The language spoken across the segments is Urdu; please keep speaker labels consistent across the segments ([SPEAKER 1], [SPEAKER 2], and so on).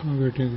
[SPEAKER 1] بیٹھیں گے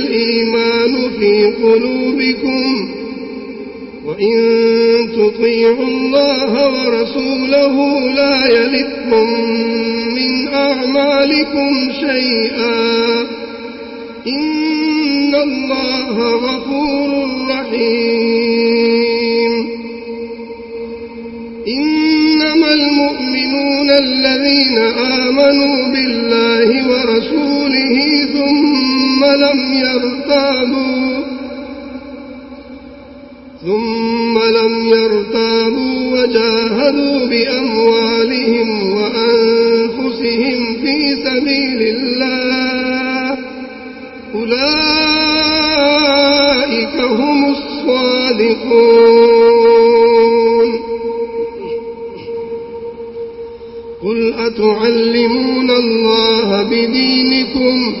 [SPEAKER 2] الإيمان في قلوبكم وإن تطيعوا الله ورسوله لا يلدكم من أعمالكم شيئا. إن الله غفور رحيم. إنما المؤمنون الذين آمنوا بالله ورسوله ثم لم يرتابوا. ثم لم يرتابوا وجاهدوا بأموالهم وأنفسهم في سبيل الله. أولئك هم الصادقون. قل أتعلمون الله بدينكم؟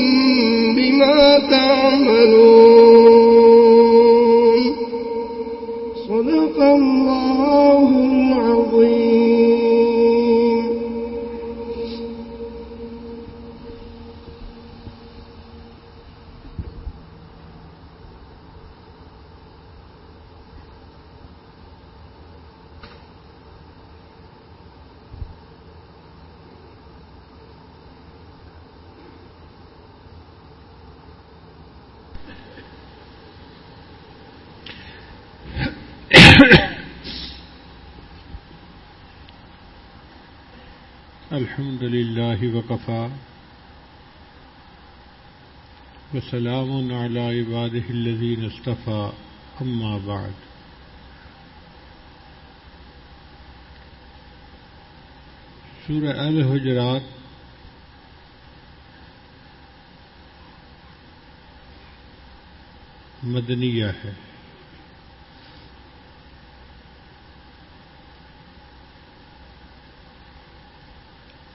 [SPEAKER 1] الحمد لله وكفى وسلام على عباده الذين اصطفى أما بعد. سورة الحجرات مدنیہ ہے۔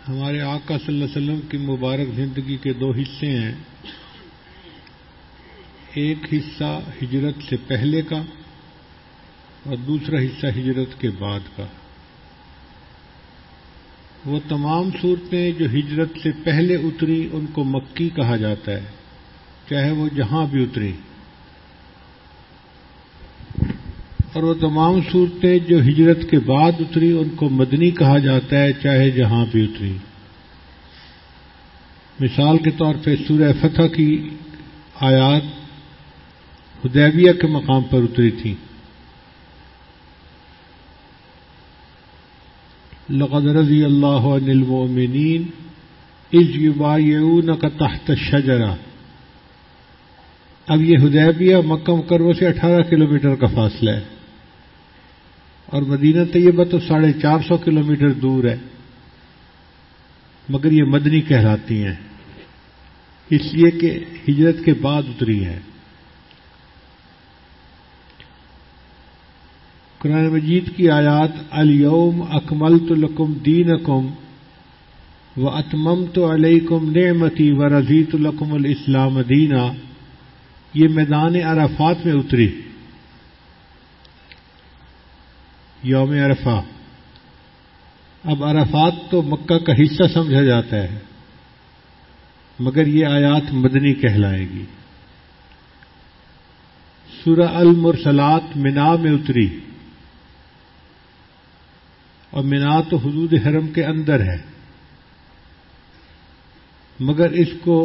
[SPEAKER 1] ہمارے آقا صلی اللہ علیہ وسلم کی مبارک زندگی کے دو حصے ہیں۔ ایک حصہ ہجرت سے پہلے کا اور دوسرا حصہ ہجرت کے بعد کا۔ وہ تمام صورتیں جو ہجرت سے پہلے اتری ان کو مکی کہا جاتا ہے، چاہے وہ جہاں بھی اتری۔ اور وہ تمام صورتیں جو ہجرت کے بعد اتری، ان کو مدنی کہا جاتا ہے، چاہے جہاں بھی اتری۔ مثال کے طور پہ سورہ فتح کی آیات حدیبیہ کے مقام پر اتری تھی۔ لقد رضی اللہ عن المؤمنین از یبایعون کا تحت شجرا اب یہ حدیبیہ مکہ مکرمہ سے اٹھارہ کلومیٹر کا فاصلہ ہے۔ اور مدینہ طیبہ تو ساڑھے چار سو کلو میٹر دور ہے، مگر یہ مدنی کہلاتی ہیں۔ اس لیے کہ ہجرت کے بعد اتری ہے۔ قرآن مجید کی آیات الوم اکمل تو لکم دین اکم و اتمم تو علیکم نعمتی و رضیت القم الاسلام دینا یہ میدان عرفات میں اتری۔ یوم عرفہ۔ اب عرفات تو مکہ کا حصہ سمجھا جاتا ہے، مگر یہ آیات مدنی کہلائے گی۔ سورہ المرسلات منا میں اتری، اور منا تو حدود حرم کے اندر ہے، مگر اس کو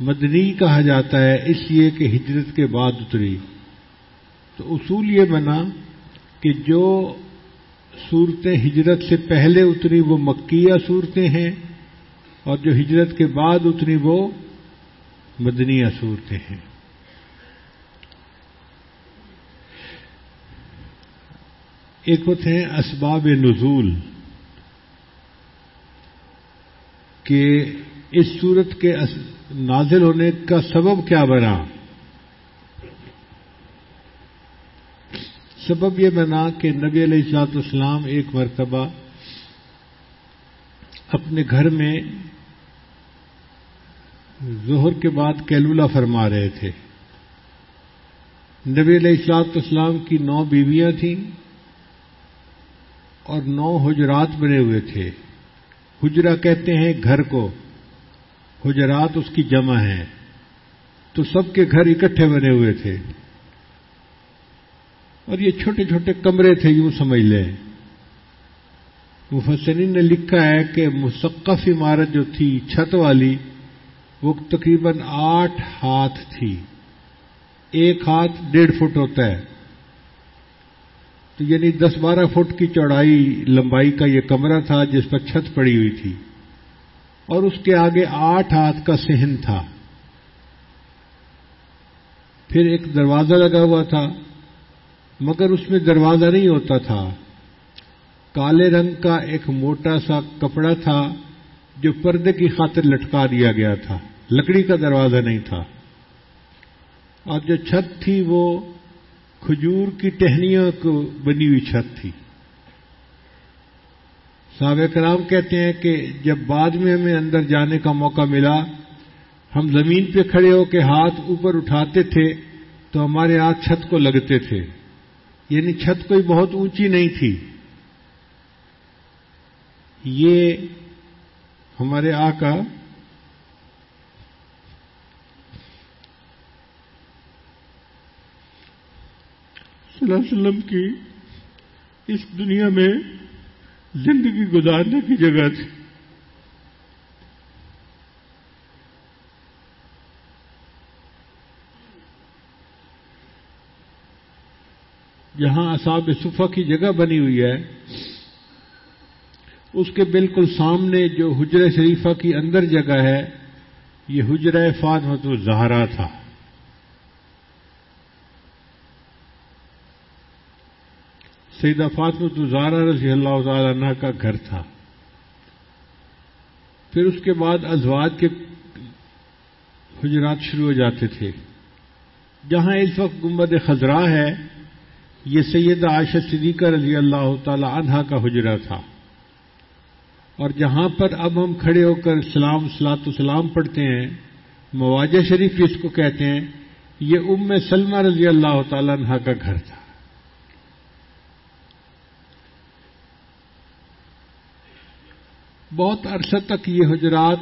[SPEAKER 1] مدنی کہا جاتا ہے، اس لیے کہ ہجرت کے بعد اتری۔ تو اصول یہ بنا کہ جو صورتیں ہجرت سے پہلے اتری وہ مکیہ صورتیں ہیں اور جو ہجرت کے بعد اتری وہ مدنیہ صورتیں ہیں۔ ایک ہوتے ہیں اسباب نزول کہ اس صورت کے نازل ہونے کا سبب کیا بنا۔ سبب یہ بنا کہ نبی علیہ السلاط اسلام ایک مرتبہ اپنے گھر میں ظہر کے بعد کیلولا فرما رہے تھے۔ نبی علیہ السلاط اسلام کی نو بیویاں تھیں اور نو حجرات بنے ہوئے تھے۔ حجرا کہتے ہیں گھر کو، حجرات اس کی جمع ہیں۔ تو سب کے گھر اکٹھے بنے ہوئے تھے۔ اور یہ چھوٹے چھوٹے کمرے تھے، یوں سمجھ لیں۔ مفسرین نے لکھا ہے کہ مسقف عمارت جو تھی، چھت والی، وہ تقریباً آٹھ ہاتھ تھی۔ ایک ہاتھ ڈیڑھ فٹ ہوتا ہے۔ تو یعنی دس بارہ فٹ کی چوڑائی، لمبائی کا یہ کمرہ تھا جس پر چھت پڑی ہوئی تھی۔ اور اس کے آگے آٹھ ہاتھ کا سہن تھا۔ پھر ایک دروازہ لگا ہوا تھا۔ مگر اس میں دروازہ نہیں ہوتا تھا۔ کالے رنگ کا ایک موٹا سا کپڑا تھا جو پردے کی خاطر لٹکا دیا گیا تھا۔ لکڑی کا دروازہ نہیں تھا۔ اور جو چھت تھی وہ کھجور کی ٹہنیوں کو بنی ہوئی چھت تھی۔ صحابہ کرام کہتے ہیں کہ جب بعد میں ہمیں اندر جانے کا موقع ملا، ہم زمین پہ کھڑے ہو کے ہاتھ اوپر اٹھاتے تھے تو ہمارے ہاتھ چھت کو لگتے تھے۔ یعنی چھت کوئی بہت اونچی نہیں تھی۔ یہ ہمارے آقا صلی اللہ علیہ وسلم کی اس دنیا میں زندگی گزارنے کی جگہ تھی۔ جہاں اصاب صفا کی جگہ بنی ہوئی ہے، اس کے بالکل سامنے جو حجر شریفہ کی اندر جگہ ہے، یہ حجرہ فاطمت الزہرا تھا۔ سیدہ فاطمت الزہرا رضی اللہ تعالی عنہ کا گھر تھا۔ پھر اس کے بعد ازواج کے حجرات شروع ہو جاتے تھے۔ جہاں اس وقت گمبد خزرا ہے یہ سید عائشہ صدیقہ رضی اللہ تعالی عنہا کا حجرہ تھا۔ اور جہاں پر اب ہم کھڑے ہو کر سلام سلاط سلام پڑھتے ہیں، مواجہ شریف جس کو کہتے ہیں، یہ ام سلمہ رضی اللہ تعالی عنہ کا گھر تھا۔ بہت عرصہ تک یہ حجرات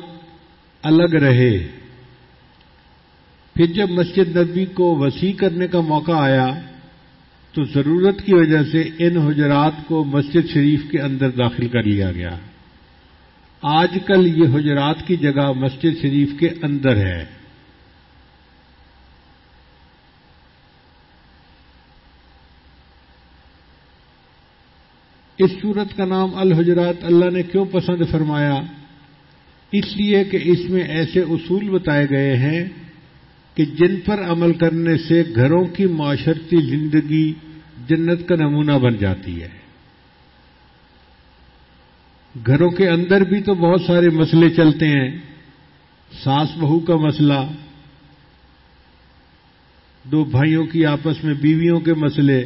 [SPEAKER 1] الگ رہے۔ پھر جب مسجد نبی کو وسیع کرنے کا موقع آیا تو ضرورت کی وجہ سے ان حجرات کو مسجد شریف کے اندر داخل کر لیا گیا۔ آج کل یہ حجرات کی جگہ مسجد شریف کے اندر ہے۔ اس صورت کا نام الحجرات اللہ نے کیوں پسند فرمایا؟ اس لیے کہ اس میں ایسے اصول بتائے گئے ہیں کہ جن پر عمل کرنے سے گھروں کی معاشرتی زندگی جنت کا نمونہ بن جاتی ہے۔ گھروں کے اندر بھی تو بہت سارے مسئلے چلتے ہیں۔ ساس بہو کا مسئلہ، دو بھائیوں کی آپس میں بیویوں کے مسئلے،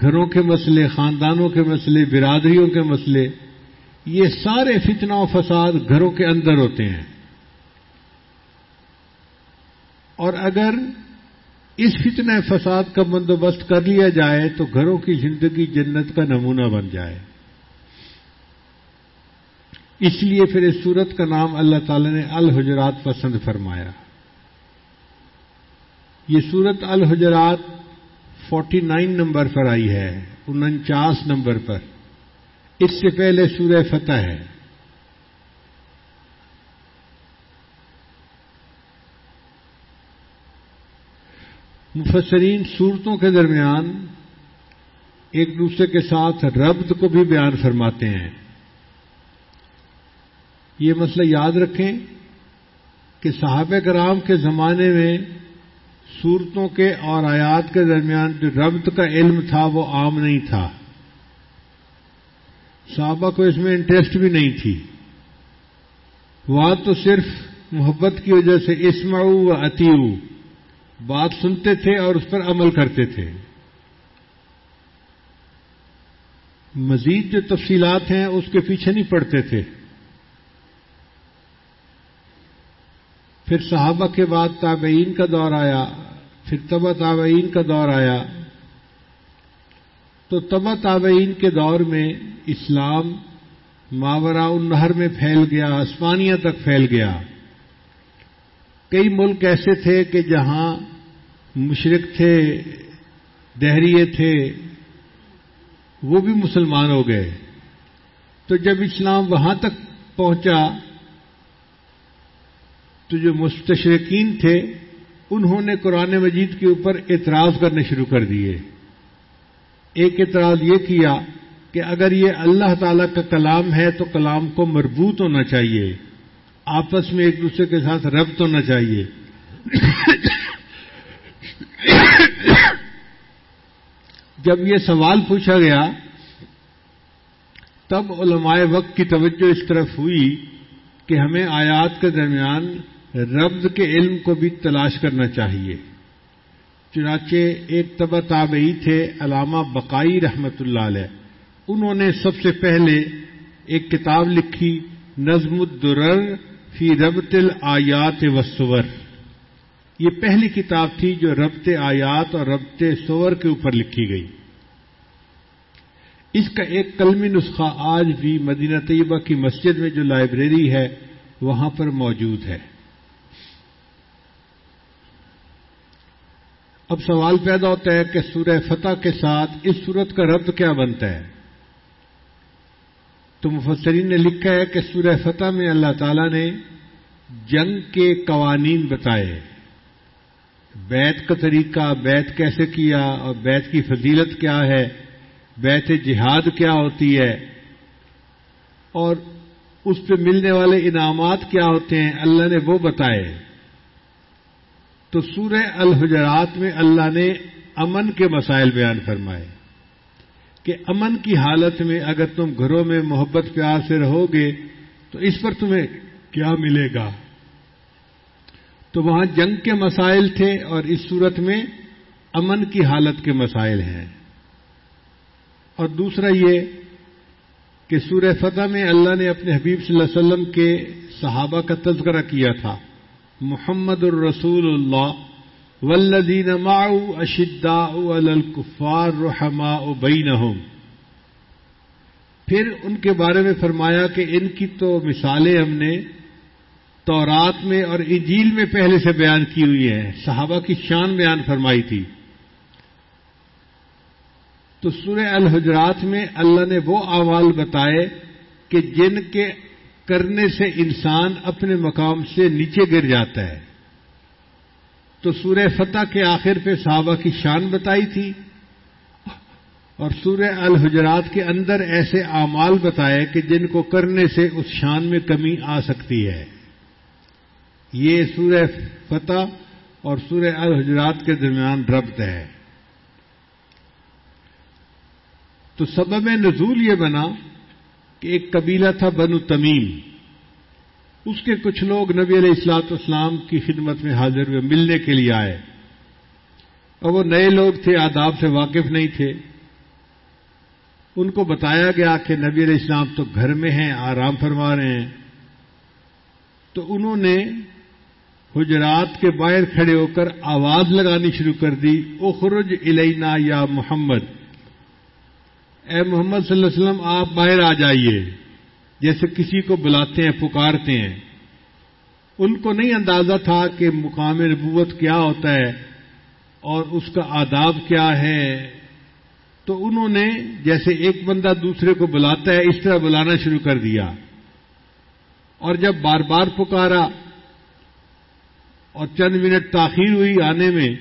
[SPEAKER 1] گھروں کے مسئلے، خاندانوں کے مسئلے، برادریوں کے مسئلے، یہ سارے فتنہ و فساد گھروں کے اندر ہوتے ہیں۔ اور اگر اس فتنہ فساد کا بندوبست کر لیا جائے تو گھروں کی زندگی جنت کا نمونہ بن جائے۔ اس لیے پھر اس صورت کا نام اللہ تعالی نے الحجرات پسند فرمایا۔ یہ صورت الحجرات فورٹی نائن نمبر پر آئی ہے انچاس نمبر پر۔ اس سے پہلے سورہ فتح ہے۔ مفسرین صورتوں کے درمیان ایک دوسرے کے ساتھ ربط کو بھی بیان فرماتے ہیں۔ یہ مسئلہ یاد رکھیں کہ صحابہ کرام کے زمانے میں صورتوں کے اور آیات کے درمیان جو ربط کا علم تھا وہ عام نہیں تھا۔ صحابہ کو اس میں انٹرسٹ بھی نہیں تھی۔ وہاں تو صرف محبت کی وجہ سے اسمعو و اتیو بات سنتے تھے اور اس پر عمل کرتے تھے۔ مزید جو تفصیلات ہیں اس کے پیچھے نہیں پڑتے تھے۔ پھر صحابہ کے بعد تابعین کا دور آیا، پھر تبا تابعین کا دور آیا۔ تو تبا تابعین کے دور میں اسلام ماورا النہر میں پھیل گیا آسمانیہ تک پھیل گیا۔ کئی ملک ایسے تھے کہ جہاں مشرق تھے، دہریے تھے، وہ بھی مسلمان ہو گئے۔ تو جب اسلام وہاں تک پہنچا، تو جو مستشرقین تھے، انہوں نے قرآن مجید کے اوپر اعتراض کرنے شروع کر دیے۔ ایک اعتراض یہ کیا کہ اگر یہ اللہ تعالی کا کلام ہے، تو کلام کو مربوط ہونا چاہیے۔ آپس میں ایک دوسرے کے ساتھ ربط ہونا چاہیے۔ جب یہ سوال پوچھا گیا، تب علماء وقت کی توجہ اس طرف ہوئی کہ ہمیں آیات کے درمیان ربض کے علم کو بھی تلاش کرنا چاہیے۔ چنانچہ ایک طبع تابعی تھے، علامہ بقائی رحمت اللہ علیہ۔ انہوں نے سب سے پہلے ایک کتاب لکھی، نظم الدرر فی ربط الیات وسور یہ پہلی کتاب تھی جو ربط آیات اور ربط سور کے اوپر لکھی گئی۔ اس کا ایک کلمی نسخہ آج بھی مدینہ طیبہ کی مسجد میں جو لائبریری ہے، وہاں پر موجود ہے۔ اب سوال پیدا ہوتا ہے کہ سورہ فتح کے ساتھ اس صورت کا ربط کیا بنتا ہے۔ تو مفسرین نے لکھا ہے کہ سورہ فتح میں اللہ تعالی نے جنگ کے قوانین بتائے۔ بیت کا طریقہ، بیت کیسے کیا اور بیت کی فضیلت کیا ہے، بیت جہاد کیا ہوتی ہے، اور اس پہ ملنے والے انعامات کیا ہوتے ہیں، اللہ نے وہ بتائے۔ تو سورہ الحجرات میں اللہ نے امن کے مسائل بیان فرمائے۔ کہ امن کی حالت میں اگر تم گھروں میں محبت پیار سے رہو گے تو اس پر تمہیں کیا ملے گا؟ تو وہاں جنگ کے مسائل تھے اور اس صورت میں امن کی حالت کے مسائل ہیں۔ اور دوسرا یہ کہ سورہ فتح میں اللہ نے اپنے حبیب صلی اللہ علیہ وسلم کے صحابہ کا تذکرہ کیا تھا، محمد الرسول اللہ۔ ولدین ماؤ اشدا الکفار رحما بینہم۔ پھر ان کے بارے میں فرمایا کہ ان کی تو مثالیں ہم نے تورات میں اور انجیل میں پہلے سے بیان کی ہوئی ہیں۔ صحابہ کی شان بیان فرمائی تھی۔ تو سورہ الحجرات میں اللہ نے وہ اعمال بتائے کہ جن کے کرنے سے انسان اپنے مقام سے نیچے گر جاتا ہے۔ تو سورہ فتح کے آخر پہ صحابہ کی شان بتائی تھی اور سورہ الحجرات کے اندر ایسے اعمال بتائے کہ جن کو کرنے سے اس شان میں کمی آ سکتی ہے۔ یہ سورہ فتح اور سورہ الحجرات کے درمیان ربط ہے۔ تو سبب نزول یہ بنا کہ ایک قبیلہ تھا بنو تمیم اس کے کچھ لوگ نبی علیہ السلاط اسلام کی خدمت میں حاضر ہوئے، ملنے کے لیے آئے۔ اور وہ نئے لوگ تھے، آداب سے واقف نہیں تھے۔ ان کو بتایا گیا کہ نبی علیہ السلام تو گھر میں ہیں، آرام فرما رہے ہیں۔ تو انہوں نے حجرات کے باہر کھڑے ہو کر آواز لگانی شروع کر دی، اخرج الینا یا محمد۔ اے محمد صلی اللہ علیہ وسلم، آپ باہر آ جائیے۔ جیسے کسی کو بلاتے ہیں، پکارتے ہیں۔ ان کو نہیں اندازہ تھا کہ مقام نبوت کیا ہوتا ہے اور اس کا آداب کیا ہے۔ تو انہوں نے جیسے ایک بندہ دوسرے کو بلاتا ہے، اس طرح بلانا شروع کر دیا۔ اور جب بار بار پکارا اور چند منٹ تاخیر ہوئی آنے میں،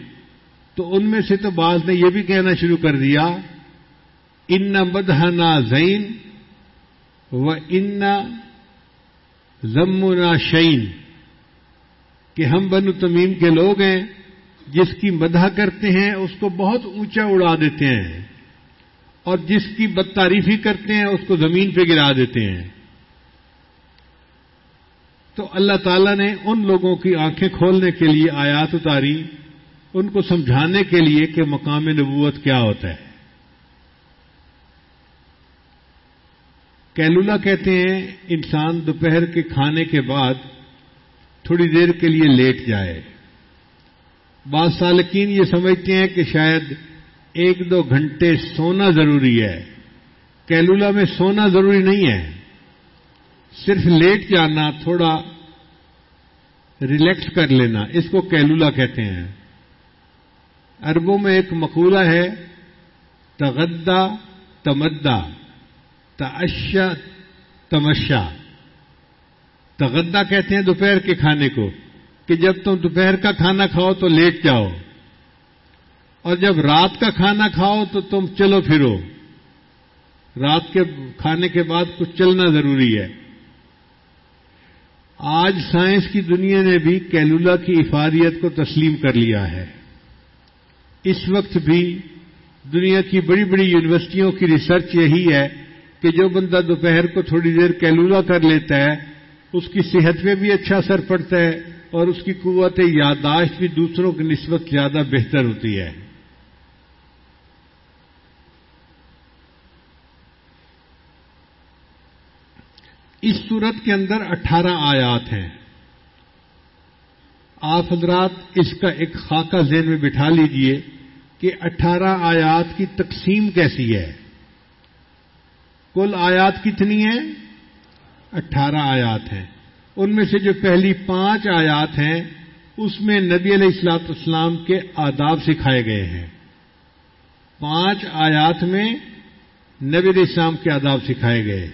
[SPEAKER 1] تو ان میں سے تو بعض نے یہ بھی کہنا شروع کر دیا، ان بدہنا زین و ان ضمنا شعین کہ ہم بنو تمیم کے لوگ ہیں، جس کی مدح کرتے ہیں، اس کو بہت اونچا اڑا دیتے ہیں، اور جس کی بد تعریفی کرتے ہیں، اس کو زمین پہ گرا دیتے ہیں۔ تو اللہ تعالیٰ نے ان لوگوں کی آنکھیں کھولنے کے لیے آیات اتاری، ان کو سمجھانے کے لیے کہ مقام نبوت کیا ہوتا ہے۔ کیلولا کہتے ہیں انسان دوپہر کے کھانے کے بعد تھوڑی دیر کے لیے لیٹ جائے۔ بعض سالکین یہ سمجھتے ہیں کہ شاید ایک دو گھنٹے سونا ضروری ہے۔ کیلولا میں سونا ضروری نہیں ہے۔ صرف لیٹ جانا، تھوڑا ریلیکس کر لینا، اس کو کیلولا کہتے ہیں۔ اربوں میں ایک مقولہ ہے، تغدا تمدا۔ تشا تمشا۔ تغدا کہتے ہیں دوپہر کے کھانے کو کہ جب تم دوپہر کا کھانا کھاؤ تو لیٹ جاؤ، اور جب رات کا کھانا کھاؤ تو تم چلو پھرو۔ رات کے کھانے کے بعد کچھ چلنا ضروری ہے۔ آج سائنس کی دنیا نے بھی کیلولا کی افادیت کو تسلیم کر لیا ہے۔ اس وقت بھی دنیا کی بڑی بڑی یونیورسٹیوں کی ریسرچ یہی ہے کہ جو بندہ دوپہر کو تھوڑی دیر کیلولا کر لیتا ہے، اس کی صحت پہ بھی اچھا اثر پڑتا ہے اور اس کی قوت یادداشت بھی دوسروں کی نسبت زیادہ بہتر ہوتی ہے۔ اس صورت کے اندر اٹھارہ آیات ہیں۔ آپ حضرات اس کا ایک خاکہ ذہن میں بٹھا لیجیے کہ اٹھارہ آیات کی تقسیم کیسی ہے۔ کل آیات کتنی ہیں؟ اٹھارہ آیات ہیں۔ ان میں سے جو پہلی پانچ آیات ہیں، اس میں نبی علیہ السلاط اسلام کے آداب سکھائے گئے ہیں۔ پانچ آیات میں نبی علیہ السلام کے آداب سکھائے گئے۔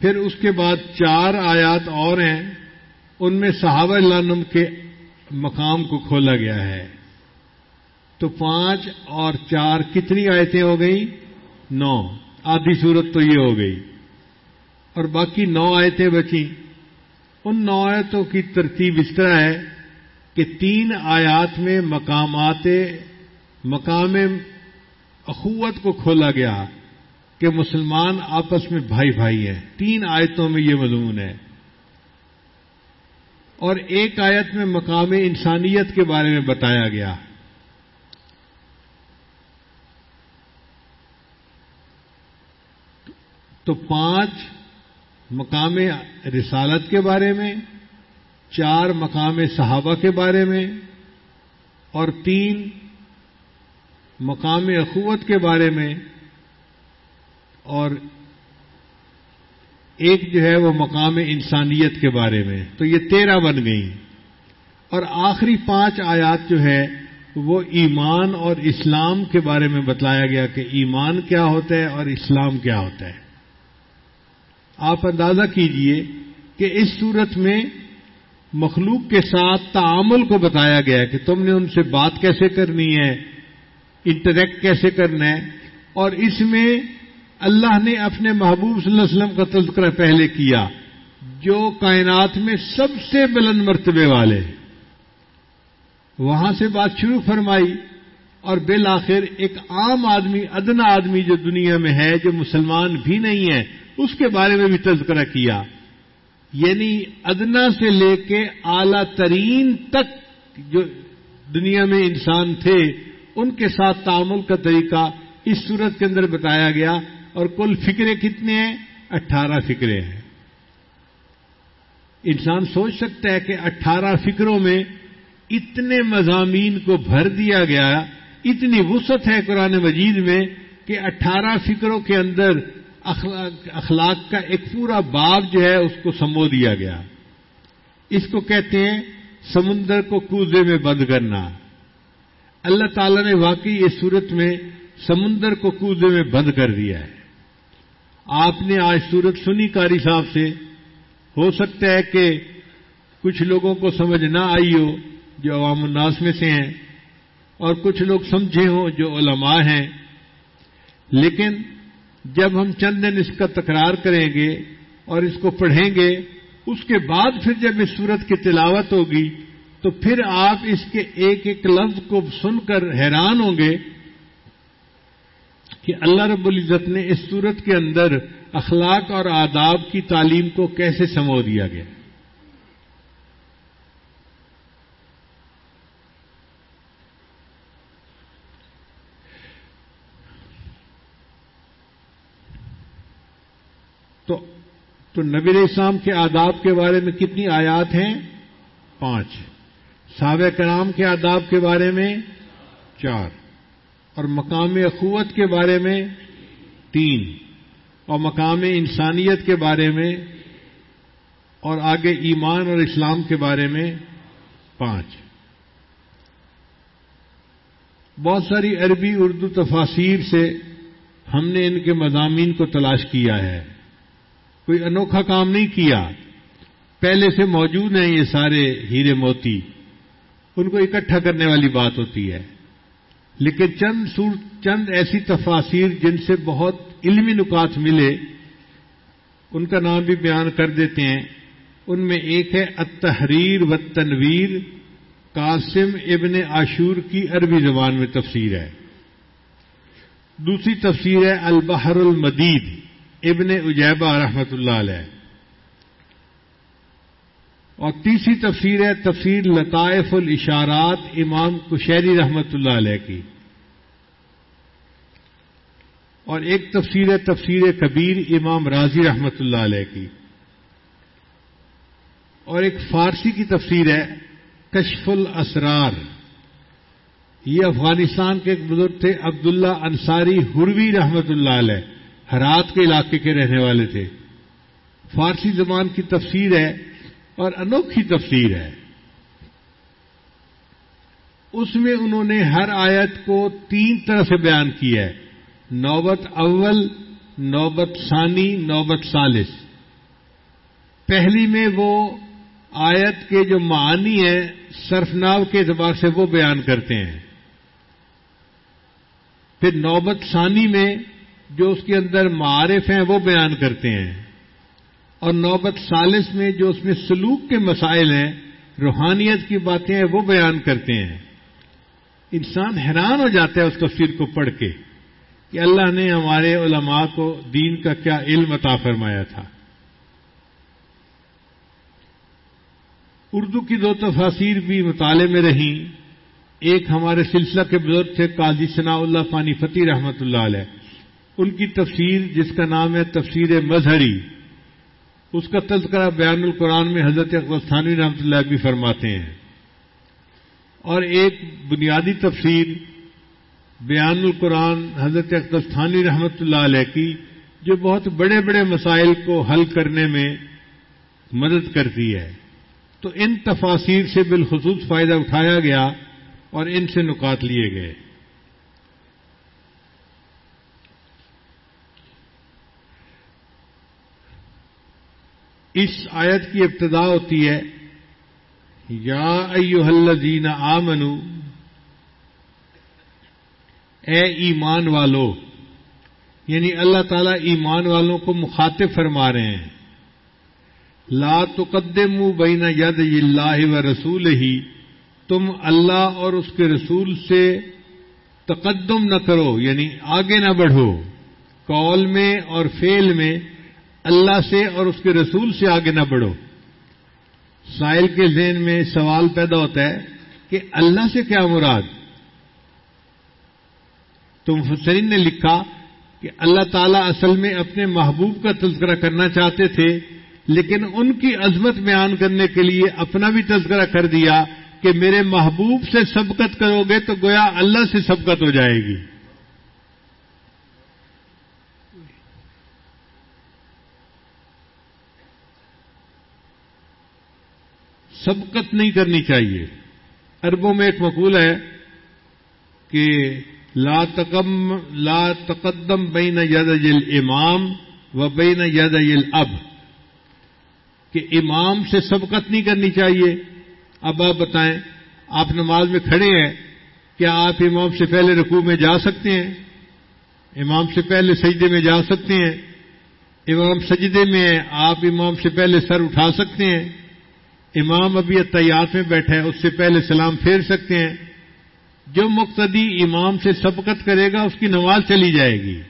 [SPEAKER 1] پھر اس کے بعد چار آیات اور ہیں۔ ان میں صحابہ علام کے مقام کو کھولا گیا ہے۔ تو پانچ اور چار کتنی آیتیں ہو گئی نو۔ آدھی صورت تو یہ ہو گئی۔ اور باقی نو آیتیں بچیں۔ ان نو آیتوں کی ترتیب اس طرح ہے کہ تین آیات میں مقامات مقام اخوت کو کھولا گیا کہ مسلمان آپس میں بھائی بھائی ہیں۔ تین آیتوں میں یہ مضمون ہے۔ اور ایک آیت میں مقام انسانیت کے بارے میں بتایا گیا۔ تو پانچ مقام رسالت کے بارے میں، چار مقام صحابہ کے بارے میں، اور تین مقام اخوت کے بارے میں، اور ایک جو ہے وہ مقام انسانیت کے بارے میں۔ تو یہ تیرہ بن گئی اور آخری پانچ آیات جو ہے، وہ ایمان اور اسلام کے بارے میں بتلایا گیا کہ ایمان کیا ہوتا ہے اور اسلام کیا ہوتا ہے۔ آپ اندازہ کیجیے کہ اس صورت میں مخلوق کے ساتھ تعامل کو بتایا گیا کہ تم نے ان سے بات کیسے کرنی ہے انٹریکٹ کیسے کرنا ہے، اور اس میں اللہ نے اپنے محبوب صلی اللہ علیہ وسلم کا تذکرہ پہلے کیا، جو کائنات میں سب سے بلند مرتبے والے وہاں سے بات شروع فرمائی اور بالآخر ایک عام آدمی، ادنا آدمی جو دنیا میں ہے، جو مسلمان بھی نہیں ہے اس کے بارے میں بھی تذکرہ کیا۔ یعنی ادنا سے لے کے اعلی ترین تک جو دنیا میں انسان تھے، ان کے ساتھ تعامل کا طریقہ اس صورت کے اندر بتایا گیا۔ اور کل فکرے کتنے ہیں؟ اٹھارہ فکرے ہیں۔ انسان سوچ سکتا ہے کہ اٹھارہ فکروں میں اتنے مضامین کو بھر دیا گیا، اتنی وسعت ہے قرآن مجید میں کہ اٹھارہ فکروں کے اندر اخلاق کا ایک پورا باب جو ہے اس کو سمو دیا گیا۔ اس کو کہتے ہیں سمندر کو کوزے میں بند کرنا۔ اللہ تعالی نے واقعی اس صورت میں سمندر کو کوزے میں بند کر دیا ہے۔ آپ نے آج صورت سنی کاری صاحب سے۔ ہو سکتا ہے کہ کچھ لوگوں کو سمجھ نہ آئی ہو جو عوام الناس میں سے ہیں اور کچھ لوگ سمجھے ہوں جو علماء ہیں۔ لیکن جب ہم چند دن اس کا تکرار کریں گے اور اس کو پڑھیں گے، اس کے بعد پھر جب اس صورت کی تلاوت ہوگی، تو پھر آپ اس کے ایک ایک لفظ کو سن کر حیران ہوں گے کہ اللہ رب العزت نے اس صورت کے اندر اخلاق اور آداب کی تعلیم کو کیسے سمو دیا گیا۔ تو نبی اسلام کے آداب کے بارے میں کتنی آیات ہیں؟ پانچ۔ صحابہ کرام کے آداب کے بارے میں چار۔ اور مقام اخوت کے بارے میں تین۔ اور مقام انسانیت کے بارے میں اور آگے ایمان اور اسلام کے بارے میں پانچ۔ بہت ساری عربی اردو تفاصیر سے ہم نے ان کے مضامین کو تلاش کیا ہے۔ کوئی انوکھا کام نہیں کیا۔ پہلے سے موجود ہیں یہ سارے ہیرے موتی۔ ان کو اکٹھا کرنے والی بات ہوتی ہے۔ لیکن چند سور، چند ایسی تفاصیر جن سے بہت علمی نکات ملے، ان کا نام بھی بیان کر دیتے ہیں۔ ان میں ایک ہے التحریر و تنویر قاسم ابن عاشور کی عربی زبان میں تفسیر ہے۔ دوسری تفسیر ہے البحر المدید۔ ابن اجیبہ رحمت اللہ علیہ۔ اور تیسری تفسیر ہے تفسیر لطائف الاشارات امام کشیری رحمت اللہ علیہ کی۔ اور ایک تفسیر ہے تفسیر کبیر امام راضی رحمت اللہ علیہ کی۔ اور ایک فارسی کی تفسیر ہے کشف الاسرار۔ یہ افغانستان کے ایک بزرگ تھے عبداللہ انصاری حروی رحمت اللہ علیہ۔ ہرات کے علاقے کے رہنے والے تھے۔ فارسی زبان کی تفسیر ہے اور انوکھی تفسیر ہے۔ اس میں انہوں نے ہر آیت کو تین طرح سے بیان کیا ہے۔ نوبت اول، نوبت ثانی، نوبت سالس پہلی میں وہ آیت کے جو معنی ہیں سرفناو کے اعتبار سے وہ بیان کرتے ہیں۔ پھر نوبت ثانی میں جو اس کے اندر معارف ہیں وہ بیان کرتے ہیں اور نوبت سالس میں جو اس میں سلوک کے مسائل ہیں، روحانیت کی باتیں ہیں، وہ بیان کرتے ہیں۔ انسان حیران ہو جاتا ہے اس تفسیر کو پڑھ کے کہ اللہ نے ہمارے علماء کو دین کا کیا علم عطا فرمایا تھا۔ اردو کی دو تفاصیر بھی مطالعے میں رہیں۔ ایک ہمارے سلسلہ کے بزرگ تھے، قاضی ثناء اللہ فانی فتح رحمۃ اللہ علیہ۔ ان کی تفسیر جس کا نام ہے تفسیر مظہری اس کا تذکرہ بیان القرآن میں حضرت اقبستانی رحمۃ اللہ بھی فرماتے ہیں۔ اور ایک بنیادی تفسیر بیان القرآن حضرت اقبستانی رحمۃ اللہ علیہ کی، جو بہت بڑے بڑے مسائل کو حل کرنے میں مدد کرتی ہے۔ تو ان تفاصیر سے بالخصوص فائدہ اٹھایا گیا اور ان سے نکات لیے گئے۔ اس آیت کی ابتدا ہوتی ہے، یا ایو الذین آمنو، اے ایمان والو یعنی اللہ تعالی ایمان والوں کو مخاطب فرما رہے ہیں۔ لا تقدموا بین ید اللہ و رسول ہی تم اللہ اور اس کے رسول سے تقدم نہ کرو یعنی آگے نہ بڑھو۔ کال میں اور فیل میں اللہ سے اور اس کے رسول سے آگے نہ بڑھو۔ سائل کے ذہن میں سوال پیدا ہوتا ہے کہ اللہ سے کیا مراد؟ تو مفسرین نے لکھا کہ اللہ تعالیٰ اصل میں اپنے محبوب کا تذکرہ کرنا چاہتے تھے، لیکن ان کی عظمت بیان کرنے کے لیے اپنا بھی تذکرہ کر دیا کہ میرے محبوب سے سبقت کرو گے تو گویا اللہ سے سبقت ہو جائے گی۔ سبقت نہیں کرنی چاہیے۔ اربوں میں ایک مقول ہے کہ لا تقم لا تقدم بین ید امام و بین ید اب کہ امام سے سبقت نہیں کرنی چاہیے۔ اب آپ بتائیں، آپ نماز میں کھڑے ہیں، کیا آپ امام سے پہلے رکوع میں جا سکتے ہیں؟ امام سے پہلے سجدے میں جا سکتے ہیں۔ امام سجدے میں ہیں آپ امام سے پہلے سر اٹھا سکتے ہیں۔ امام ابھی اطیات میں بیٹھا ہے، اس سے پہلے سلام پھیر سکتے ہیں۔ جو مقتدی امام سے سبقت کرے گا، اس کی نماز چلی جائے گی۔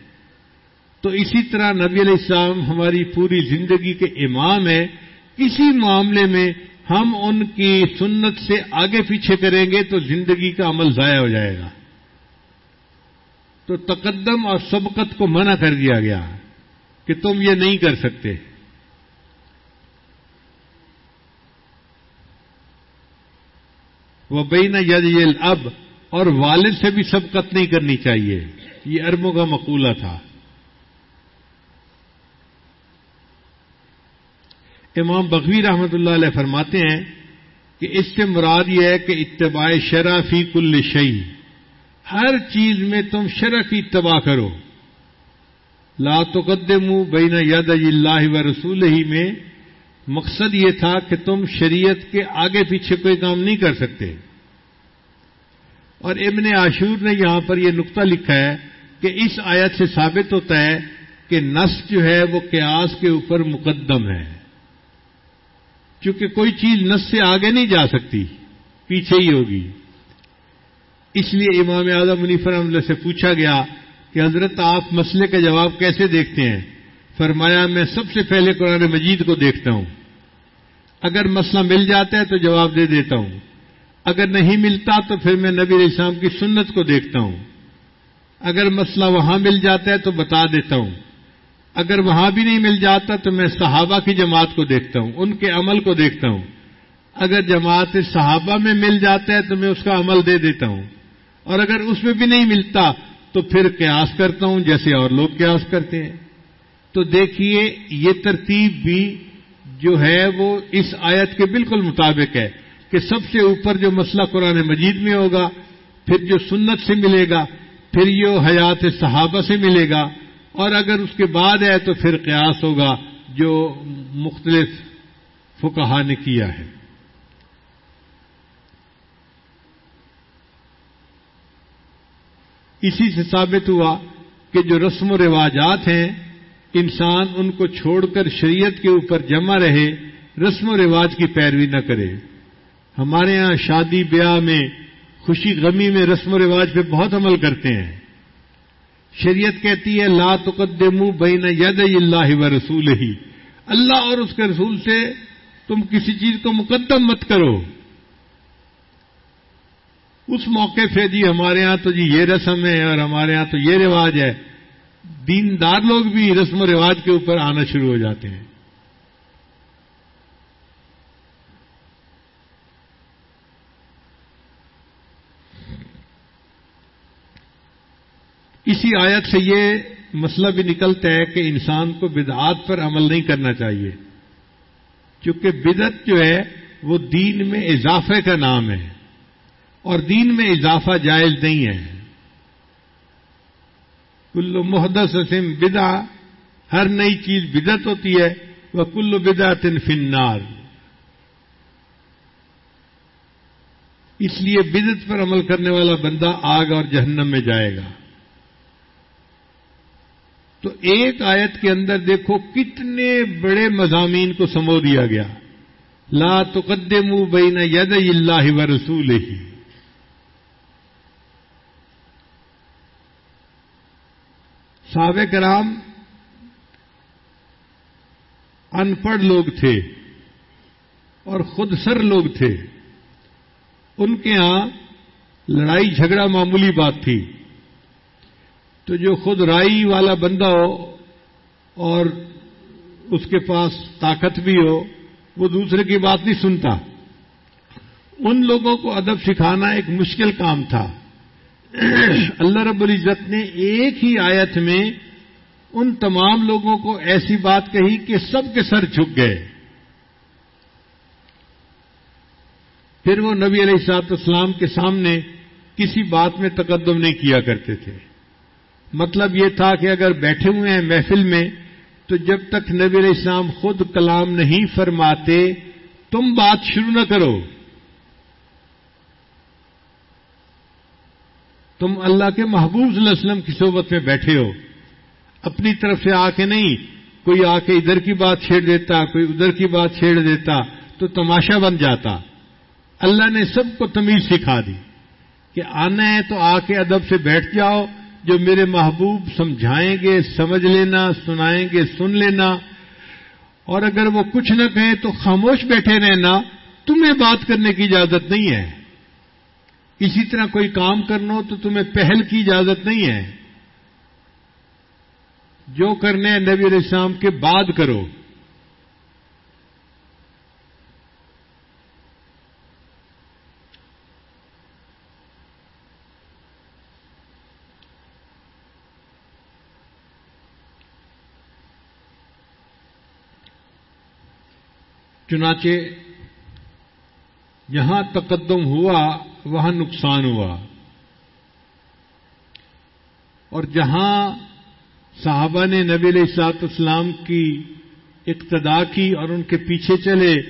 [SPEAKER 1] تو اسی طرح نبی علیہ السلام ہماری پوری زندگی کے امام ہیں۔ کسی معاملے میں ہم ان کی سنت سے آگے پیچھے کریں گے تو زندگی کا عمل ضائع ہو جائے گا۔ تو تقدم اور سبقت کو منع کر دیا گیا کہ تم یہ نہیں کر سکتے۔ وہ بین ید اب اور والد سے بھی سبقت نہیں کرنی چاہیے۔ یہ اربوں کا مقولہ تھا۔ امام بغوی رحمت اللہ علیہ فرماتے ہیں کہ اس سے مراد یہ ہے کہ اتباع شرح فی کل شعی ہر چیز میں تم شرح کی اتباع کرو۔ لا تقدم بین ید اللہ و رسول ہی میں مقصد یہ تھا کہ تم شریعت کے آگے پیچھے کوئی کام نہیں کر سکتے۔ اور ابن عاشور نے یہاں پر یہ نقطہ لکھا ہے کہ اس آیت سے ثابت ہوتا ہے کہ نس جو ہے وہ قیاس کے اوپر مقدم ہے۔ چونکہ کوئی چیز نس سے آگے نہیں جا سکتی، پیچھے ہی ہوگی۔ اس لیے امام اعظم منیف اللہ سے پوچھا گیا کہ حضرت آپ مسئلے کا جواب کیسے دیکھتے ہیں؟ فرمایا، میں سب سے پہلے قرآن مجید کو دیکھتا ہوں۔ اگر مسئلہ مل جاتا ہے تو جواب دے دیتا ہوں۔ اگر نہیں ملتا تو پھر میں نبی علیہ السلام کی سنت کو دیکھتا ہوں۔ اگر مسئلہ وہاں مل جاتا ہے تو بتا دیتا ہوں۔ اگر وہاں بھی نہیں مل جاتا تو میں صحابہ کی جماعت کو دیکھتا ہوں، ان کے عمل کو دیکھتا ہوں۔ اگر جماعت صحابہ میں مل جاتا ہے تو میں اس کا عمل دے دیتا ہوں۔ اور اگر اس میں بھی نہیں ملتا تو پھر قیاس کرتا ہوں، جیسے اور لوگ قیاس کرتے ہیں۔ تو دیکھیے یہ ترتیب بھی جو ہے وہ اس آیت کے بالکل مطابق ہے کہ سب سے اوپر جو مسئلہ قرآن مجید میں ہوگا، پھر جو سنت سے ملے گا، پھر یہ حیات صحابہ سے ملے گا، اور اگر اس کے بعد ہے تو پھر قیاس ہوگا جو مختلف فکہ نے کیا ہے۔ اسی سے ثابت ہوا کہ جو رسم و رواجات ہیں انسان ان کو چھوڑ کر شریعت کے اوپر جمع رہے، رسم و رواج کی پیروی نہ کرے۔ ہمارے ہاں شادی بیاہ میں، خوشی غمی میں رسم و رواج پہ بہت عمل کرتے ہیں۔ شریعت کہتی ہے، لا تقدمو بین ید اللہ و رسول ہی اللہ اور اس کے رسول سے تم کسی چیز کو مقدم مت کرو۔ اس موقع پہ جی ہمارے ہاں تو جی یہ رسم ہے اور ہمارے ہاں تو یہ رواج ہے۔ دیندار لوگ بھی رسم و رواج کے اوپر آنا شروع ہو جاتے ہیں۔ اسی آیت سے یہ مسئلہ بھی نکلتا ہے کہ انسان کو بدعات پر عمل نہیں کرنا چاہیے۔ کیونکہ بدت جو ہے، وہ دین میں اضافے کا نام ہے۔ اور دین میں اضافہ جائز نہیں ہے۔ کلو محدث اسم بدا ہر نئی چیز بدت ہوتی ہے وہ کلو بدا تن فنار اس لیے بدت پر عمل کرنے والا بندہ آگ اور جہنم میں جائے گا۔ تو ایک آیت کے اندر دیکھو کتنے بڑے مضامین کو سمو دیا گیا۔ لا تقدموا بین ید اللہ و رسول ہی صحابہ کرام ان پڑھ لوگ تھے اور خود سر لوگ تھے۔ ان کے ہاں لڑائی جھگڑا معمولی بات تھی۔ تو جو خود رائی والا بندہ ہو اور اس کے پاس طاقت بھی ہو، وہ دوسرے کی بات نہیں سنتا۔ ان لوگوں کو ادب سکھانا ایک مشکل کام تھا۔ اللہ رب العزت نے ایک ہی آیت میں ان تمام لوگوں کو ایسی بات کہی کہ سب کے سر جھک گئے۔ پھر وہ نبی علیہ السلاط اسلام کے سامنے کسی بات میں تقدم نہیں کیا کرتے تھے۔ مطلب یہ تھا کہ اگر بیٹھے ہوئے ہیں محفل میں تو جب تک نبی علیہ السلام خود کلام نہیں فرماتے تم بات شروع نہ کرو۔ تم اللہ کے محبوب صلی اللہ علیہ وسلم کی صحبت میں بیٹھے ہو۔ اپنی طرف سے آ کے نہیں، کوئی آ کے ادھر کی بات چھیڑ دیتا، کوئی ادھر کی بات چھیڑ دیتا، تو تماشا بن جاتا۔ اللہ نے سب کو تمیز سکھا دی کہ آنا ہے تو آ کے ادب سے بیٹھ جاؤ، جو میرے محبوب سمجھائیں گے، سمجھ لینا، سنائیں گے، سن لینا۔ اور اگر وہ کچھ نہ کہیں تو خاموش بیٹھے رہنا، تمہیں بات کرنے کی اجازت نہیں ہے۔ اسی طرح کوئی کام کرنا ہو تو تمہیں پہل کی اجازت نہیں ہے۔ جو کرنے نبی علیہ السلام کے بعد کرو۔ چنانچہ جہاں تقدم ہوا، وہاں نقصان ہوا۔ اور جہاں صحابہ نے نبی علیہ السلاط اسلام کی اقتدا کی اور ان کے پیچھے چلے،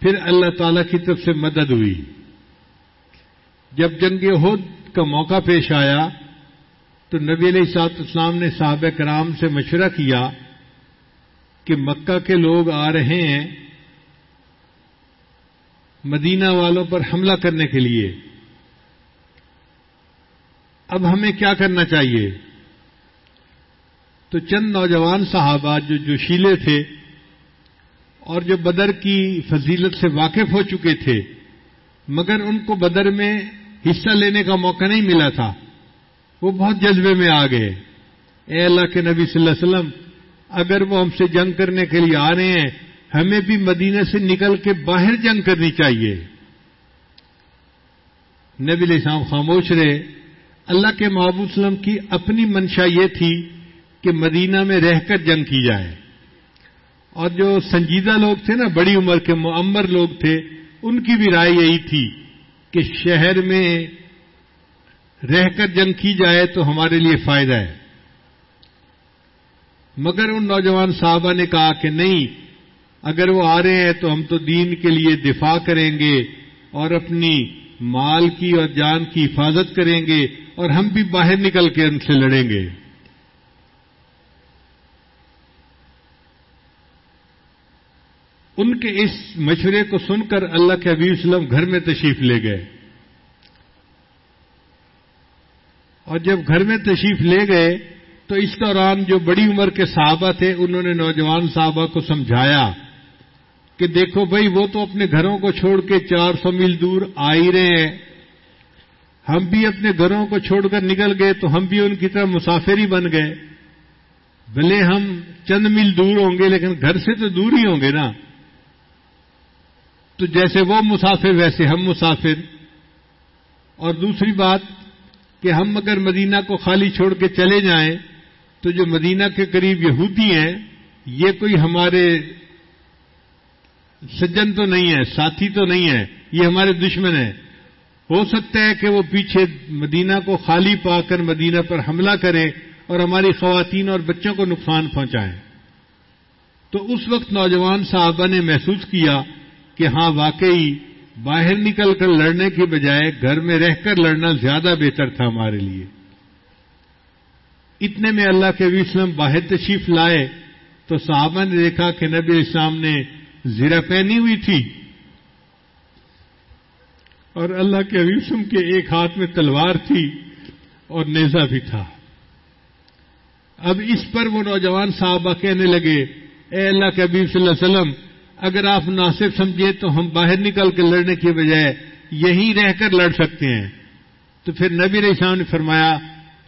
[SPEAKER 1] پھر اللہ تعالی کی طرف سے مدد ہوئی۔ جب جنگ عہد کا موقع پیش آیا، تو نبی علیہ السلاط اسلام نے صحابہ کرام سے مشورہ کیا کہ مکہ کے لوگ آ رہے ہیں مدینہ والوں پر حملہ کرنے کے لیے۔ اب ہمیں کیا کرنا چاہیے؟ تو چند نوجوان صحابہ جو جوشیلے تھے اور جو بدر کی فضیلت سے واقف ہو چکے تھے، مگر ان کو بدر میں حصہ لینے کا موقع نہیں ملا تھا۔ وہ بہت جذبے میں آ گئے۔ اے اللہ کے نبی صلی اللہ علیہ وسلم، اگر وہ ہم سے جنگ کرنے کے لیے آ رہے ہیں ہمیں بھی مدینہ سے نکل کے باہر جنگ کرنی چاہیے۔ نبی السلام خاموش رہے۔ اللہ کے محبوب وسلم کی اپنی منشا یہ تھی کہ مدینہ میں رہ کر جنگ کی جائے۔ اور جو سنجیدہ لوگ تھے نا، بڑی عمر کے معمر لوگ تھے، ان کی بھی رائے یہی تھی کہ شہر میں رہ کر جنگ کی جائے تو ہمارے لیے فائدہ ہے۔ مگر ان نوجوان صاحبہ نے کہا کہ نہیں اگر وہ آ رہے ہیں تو ہم تو دین کے لیے دفاع کریں گے اور اپنی مال کی اور جان کی حفاظت کریں گے اور ہم بھی باہر نکل کے ان سے لڑیں گے۔ ان کے اس مشورے کو سن کر اللہ کے حبیب وسلم گھر میں تشریف لے گئے۔ اور جب گھر میں تشریف لے گئے تو اس دوران جو بڑی عمر کے صحابہ تھے، انہوں نے نوجوان صحابہ کو سمجھایا۔ کہ دیکھو بھائی، وہ تو اپنے گھروں کو چھوڑ کے چار سو میل دور آ ہی رہے ہیں۔ ہم بھی اپنے گھروں کو چھوڑ کر نکل گئے تو ہم بھی ان کی طرح مسافر ہی بن گئے۔ بھلے ہم چند میل دور ہوں گے، لیکن گھر سے تو دور ہی ہوں گے نا۔ تو جیسے وہ مسافر، ویسے ہم مسافر۔ اور دوسری بات کہ ہم اگر مدینہ کو خالی چھوڑ کے چلے جائیں تو جو مدینہ کے قریب یہودی ہیں، یہ کوئی ہمارے سجن تو نہیں ہے، ساتھی تو نہیں ہے، یہ ہمارے دشمن ہیں۔ ہو سکتا ہے کہ وہ پیچھے مدینہ کو خالی پا کر مدینہ پر حملہ کرے اور ہماری خواتین اور بچوں کو نقصان پہنچائیں۔ تو اس وقت نوجوان صاحبہ نے محسوس کیا کہ ہاں واقعی باہر نکل کر لڑنے کی بجائے گھر میں رہ کر لڑنا زیادہ بہتر تھا ہمارے لیے۔ اتنے میں اللہ کے وسلم باہر تشریف لائے تو صحابہ نے دیکھا کہ نبی اسلام نے زیرہ پہنی ہوئی تھی اور اللہ کے وسلم کے ایک ہاتھ میں تلوار تھی اور نیزا بھی تھا۔ اب اس پر وہ نوجوان صحابہ کہنے لگے، اے اللہ کے حبیب صلی اللہ علیہ وسلم، اگر آپ مناسب سمجھے تو ہم باہر نکل کے لڑنے کی بجائے یہیں رہ کر لڑ سکتے ہیں۔ تو پھر نبی رحسان نے فرمایا،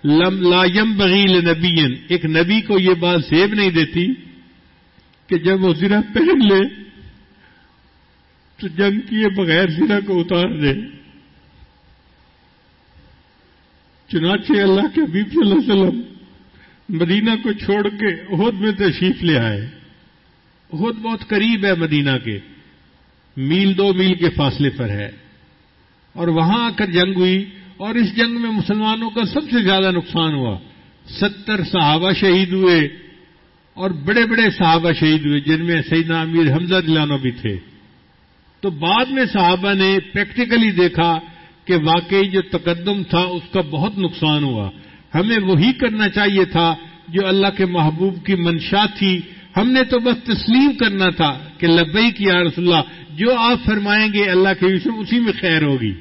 [SPEAKER 1] لم لا یم بغیل نبی ایک نبی کو یہ بات سیب نہیں دیتی کہ جب وہ زرہ پہن لے تو جنگ کیے بغیر زرہ کو اتار دے۔ چنانچہ اللہ کے حبیب صلی اللہ علیہ وسلم مدینہ کو چھوڑ کے عہد میں تشریف لے آئے۔ عہد بہت قریب ہے مدینہ کے۔ میل دو میل کے فاصلے پر ہے۔ اور وہاں آ کر جنگ ہوئی اور اس جنگ میں مسلمانوں کا سب سے زیادہ نقصان ہوا۔ ستر صحابہ شہید ہوئے اور بڑے بڑے صحابہ شہید ہوئے جن میں سیدنا امیر حمزہ دلانو بھی تھے۔ تو بعد میں صحابہ نے پریکٹیکلی دیکھا کہ واقعی جو تقدم تھا، اس کا بہت نقصان ہوا۔ ہمیں وہی کرنا چاہیے تھا جو اللہ کے محبوب کی منشا تھی۔ ہم نے تو بس تسلیم کرنا تھا کہ لبئی کی رسول اللہ، جو آپ فرمائیں گے اللہ کے یوسف اسی میں خیر ہوگی۔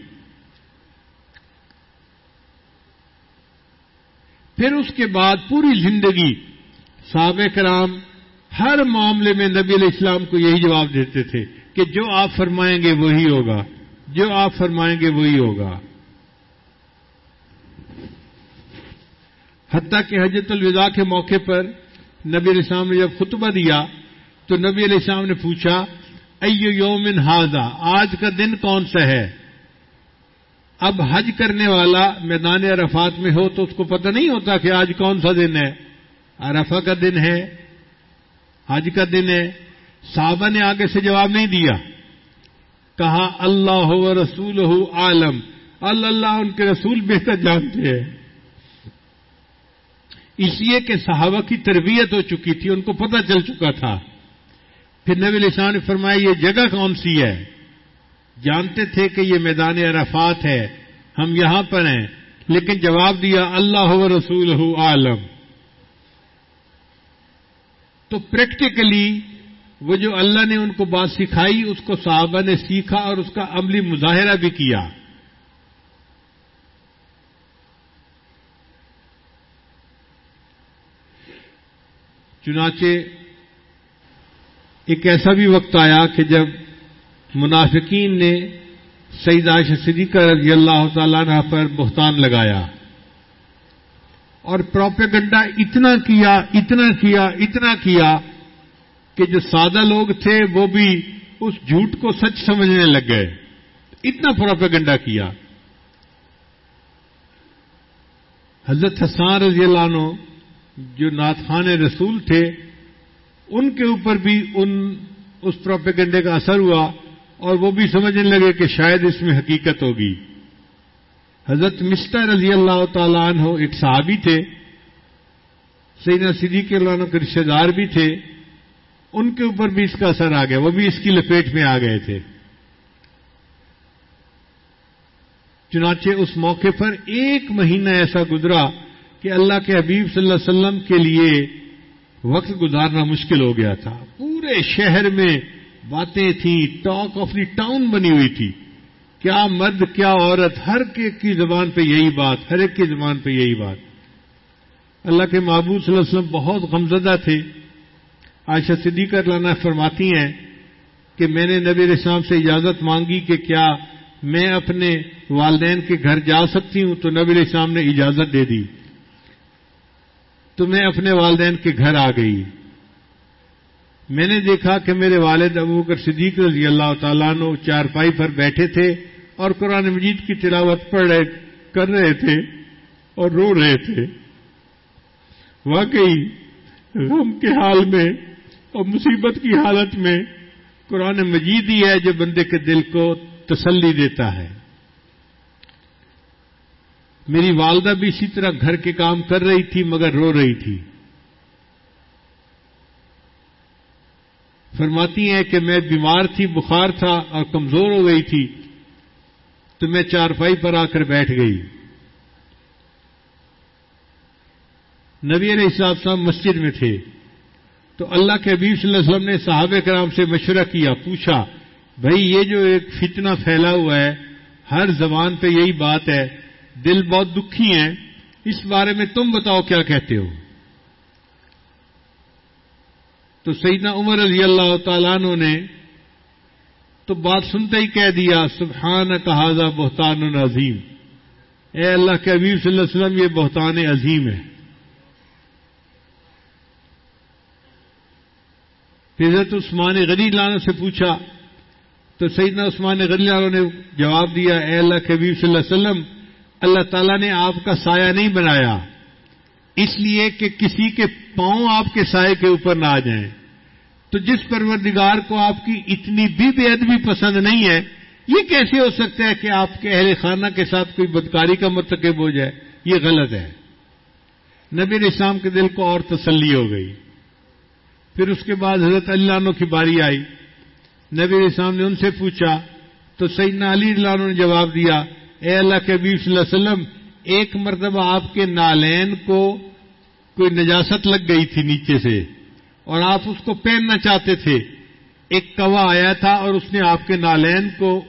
[SPEAKER 1] پھر اس کے بعد پوری زندگی صحابہ کرام ہر معاملے میں نبی علیہ السلام کو یہی جواب دیتے تھے کہ جو آپ فرمائیں گے وہی ہوگا، جو آپ فرمائیں گے وہی ہوگا۔ حتیٰ کہ حجت الوداع کے موقع پر نبی علیہ السلام نے جب خطبہ دیا تو نبی علیہ السلام نے پوچھا، ایو یومن ہاضا آج کا دن کون سا ہے؟ اب حج کرنے والا میدان عرفات میں ہو تو اس کو پتہ نہیں ہوتا کہ آج کون سا دن ہے۔ عرفہ کا دن ہے حج کا دن ہے۔ صحابہ نے آگے سے جواب نہیں دیا۔ کہا، اللہ ہو رسول ہو عالم۔ اللہ ان کے رسول بہتر جانتے ہیں۔ اس لیے کہ صحابہ کی تربیت ہو چکی تھی، ان کو پتہ چل چکا تھا۔ پھر نبی لسان نے فرمایا، یہ جگہ کون سی ہے؟ جانتے تھے کہ یہ میدان عرفات ہے۔ ہم یہاں پر ہیں۔ لیکن جواب دیا، اللہ و رسول عالم۔ تو پریکٹیکلی وہ جو اللہ نے ان کو بات سکھائی، اس کو صحابہ نے سیکھا اور اس کا عملی مظاہرہ بھی کیا۔ چنانچہ ایک ایسا بھی وقت آیا کہ جب منافقین نے سعید عائش صدیقہ رضی اللہ تعالیٰ عنہ پر بہتان لگایا۔ اور پروپیگنڈا اتنا کیا اتنا کیا اتنا کیا کہ جو سادہ لوگ تھے وہ بھی اس جھوٹ کو سچ سمجھنے لگ گئے۔ اتنا پروپیگنڈا کیا۔ حضرت حسان رضی اللہ عنہ جو ناتخان رسول تھے، ان کے اوپر بھی ان، اس پروپیگنڈے کا اثر ہوا اور وہ بھی سمجھنے لگے کہ شاید اس میں حقیقت ہوگی۔ حضرت مسٹر رضی اللہ تعالیٰ عنہ ایک صحابی تھے سینا سدی کے عنہ کے رشتے دار بھی تھے، ان کے اوپر بھی اس کا اثر آ گیا، وہ بھی اس کی لپیٹ میں آ گئے تھے۔ چنانچہ اس موقع پر ایک مہینہ ایسا گزرا کہ اللہ کے حبیب صلی اللہ علیہ وسلم کے لیے وقت گزارنا مشکل ہو گیا تھا۔ پورے شہر میں باتیں تھیں ٹاک آف دی ٹاؤن بنی ہوئی تھی۔ کیا مرد، کیا عورت، ہر ایک کی زبان پہ یہی بات، ہر ایک کی زبان پہ یہی بات۔ اللہ کے محبوب صلی اللہ علیہ وسلم بہت غمزدہ تھے۔ عائشہ صدیقہ لانا فرماتی ہیں کہ میں نے نبی اسلام سے اجازت مانگی کہ کیا میں اپنے والدین کے گھر جا سکتی ہوں؟ تو نبی اسلام نے اجازت دے دی۔ تو میں اپنے والدین کے گھر آ گئی۔ میں نے دیکھا کہ میرے والد ابو بکر صدیق رضی اللہ تعالیٰ نو چارپائی پر بیٹھے تھے اور قرآن مجید کی تلاوت پڑھ رہے کر رہے تھے اور رو رہے تھے۔ واقعی غم کے حال میں اور مصیبت کی حالت میں قرآن مجید ہی ہے جو بندے کے دل کو تسلی دیتا ہے۔ میری والدہ بھی اسی طرح گھر کے کام کر رہی تھی مگر رو رہی تھی۔ فرماتی ہیں کہ میں بیمار تھی، بخار تھا اور کمزور ہو گئی تھی، تو میں چارپائی پر آ کر بیٹھ گئی۔ نبی علیہ السلام صاحب مسجد میں تھے۔ تو اللہ کے حبیب صلی اللہ علیہ وسلم نے صحابہ کرام سے مشورہ کیا، پوچھا، بھائی یہ جو ایک فتنہ پھیلا ہوا ہے، ہر زبان پہ یہی بات ہے، دل بہت دکھی ہیں، اس بارے میں تم بتاؤ کیا کہتے ہو؟ تو سیدنا عمر رضی اللہ تعالیٰ عنہ نے تو بات سنتے ہی کہہ دیا سبحان کہذا بہتان عظیم۔ اے اللہ کے حبیب صلی اللہ علیہ وسلم، یہ بہتان عظیم ہے۔ حضرت عثمان غنی لانا سے پوچھا، تو سیدنا عثمان غنی لانا نے جواب دیا، اے اللہ کے حبیب صلی اللہ علیہ وسلم، اللہ تعالیٰ نے آپ کا سایہ نہیں بنایا۔ اس لیے کہ کسی کے پاؤں آپ کے سائے کے اوپر نہ آ جائیں۔ تو جس پروردگار کو آپ کی اتنی بھی بے ادبی پسند نہیں ہے، یہ کیسے ہو سکتا ہے کہ آپ کے اہل خانہ کے ساتھ کوئی بدکاری کا مرتکب ہو جائے؟ یہ غلط ہے۔ نبی اسلام کے دل کو اور تسلی ہو گئی۔ پھر اس کے بعد حضرت اللہ عنہ کی باری آئی۔ نبی اسلام نے ان سے پوچھا، تو سیدنا علی اللہ نے جواب دیا، اے اللہ کے حبیب صلی اللہ علیہ وسلم ایک مرتبہ آپ کے نالین کو کوئی نجاست لگ گئی تھی نیچے سے اور آپ اس کو پہننا چاہتے تھے۔ ایک کوا آیا تھا اور اس نے آپ کے نالین کو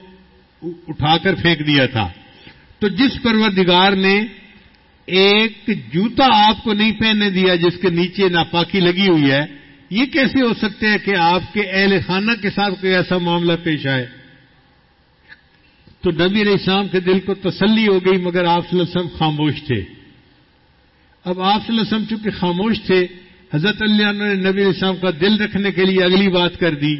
[SPEAKER 1] اٹھا کر پھینک دیا تھا۔ تو جس پروردگار نے ایک جوتا آپ کو نہیں پہننے دیا جس کے نیچے ناپاکی لگی ہوئی ہے، یہ کیسے ہو سکتے ہیں کہ آپ کے اہل خانہ کے ساتھ کوئی ایسا معاملہ پیش آئے؟ تو نبی علیہ السلام کے دل کو تسلی ہو گئی مگر آپ صلی اللہ علیہ وسلم خاموش تھے۔ اب آپ صلی اللہ علیہ وسلم چونکہ خاموش تھے، حضرت اللہ نے نبی علیہ السلام کا دل رکھنے کے لیے اگلی بات کر دی۔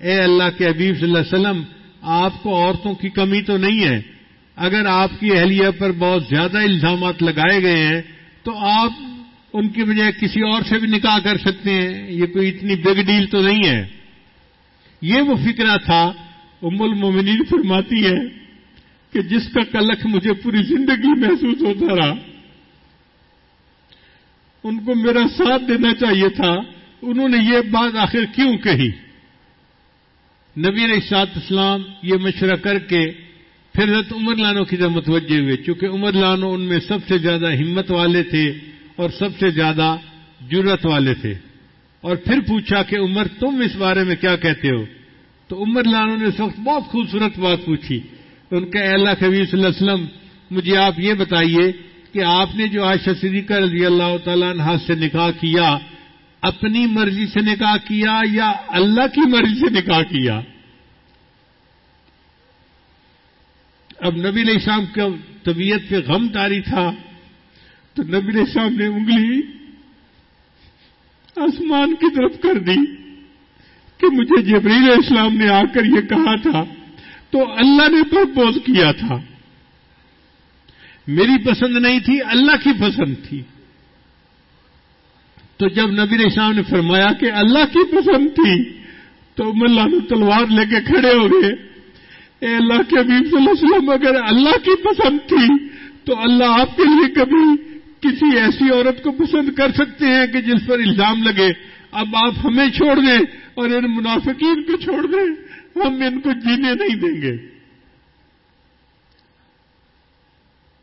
[SPEAKER 1] اے اللہ کے حبیب صلی اللہ علیہ وسلم، آپ کو عورتوں کی کمی تو نہیں ہے۔ اگر آپ کی اہلیہ پر بہت زیادہ الزامات لگائے گئے ہیں، تو آپ ان کی بجائے کسی اور سے بھی نکاح کر سکتے ہیں۔ یہ کوئی اتنی بگ ڈیل تو نہیں ہے۔ یہ وہ فکرہ تھا ام المومنین فرماتی ہے کہ جس کا کلک مجھے پوری زندگی محسوس ہوتا رہا، ان کو میرا ساتھ دینا چاہیے تھا، انہوں نے یہ بات آخر کیوں کہی؟ نبی اشاط اسلام یہ مشورہ کر کے پھر حضرت عمر لانو کی طرف متوجہ ہوئے، چونکہ عمر لانو ان میں سب سے زیادہ ہمت والے تھے اور سب سے زیادہ جرت والے تھے۔ اور پھر پوچھا کہ عمر، تم اس بارے میں کیا کہتے ہو؟ تو عمر لانو نے اس وقت بہت خوبصورت بات پوچھی۔ ان کے اللہ کبیر صلی اللہ علیہ وسلم، مجھے آپ یہ بتائیے کہ آپ نے جو عائشہ صدیقہ رضی اللہ تعالیٰ عنہ سے نکاح کیا، اپنی مرضی سے نکاح کیا یا اللہ کی مرضی سے نکاح کیا؟ اب نبی علیہ السلام کا طبیعت پہ غم تاری تھا، تو نبی علیہ السلام نے انگلی آسمان کی طرف کر دی۔ کہ مجھے جبریل اسلام نے آ کر یہ کہا تھا تو اللہ نے پرپوز کیا تھا۔ میری پسند نہیں تھی، اللہ کی پسند تھی۔ تو جب نبی اسلام نے فرمایا کہ اللہ کی پسند تھی، تو اللہ نے تلوار لے کے کھڑے ہو گئے۔ اے اللہ کے حبیب صلی اللہ علیہ وسلم، اگر اللہ کی پسند تھی، تو اللہ آپ کے لیے کبھی کسی ایسی عورت کو پسند کر سکتے ہیں کہ جس پر الزام لگے۔ اب آپ ہمیں چھوڑ دیں اور ان منافقین کو چھوڑ دیں، ہم ان کو جینے نہیں دیں گے۔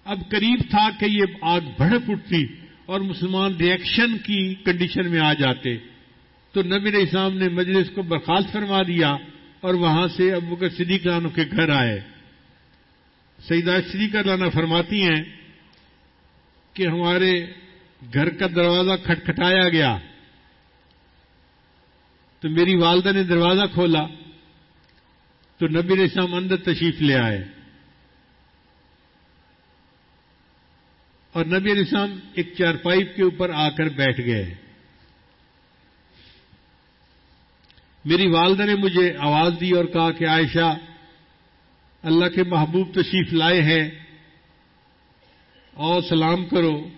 [SPEAKER 1] اب قریب تھا کہ یہ آگ بڑھ اٹھتی اور مسلمان ریئیکشن کی کنڈیشن میں آ جاتے۔ تو نبی علیہ السلام نے مجلس کو برخاست فرما دیا اور وہاں سے ابو بکر صدیق عنہ کے گھر آئے۔ سیدہ صدیقہ لانا فرماتی ہیں کہ ہمارے گھر کا دروازہ کھٹکھٹایا گیا۔ تو میری والدہ نے دروازہ کھولا تو نبی علیہ السلام اندر تشریف لے آئے۔ اور نبی علیہ السلام ایک چارپائی کے اوپر آ کر بیٹھ گئے۔ میری والدہ نے مجھے آواز دی اور کہا کہ عائشہ، اللہ کے محبوب تشریف لائے ہیں۔ اور سلام کرو۔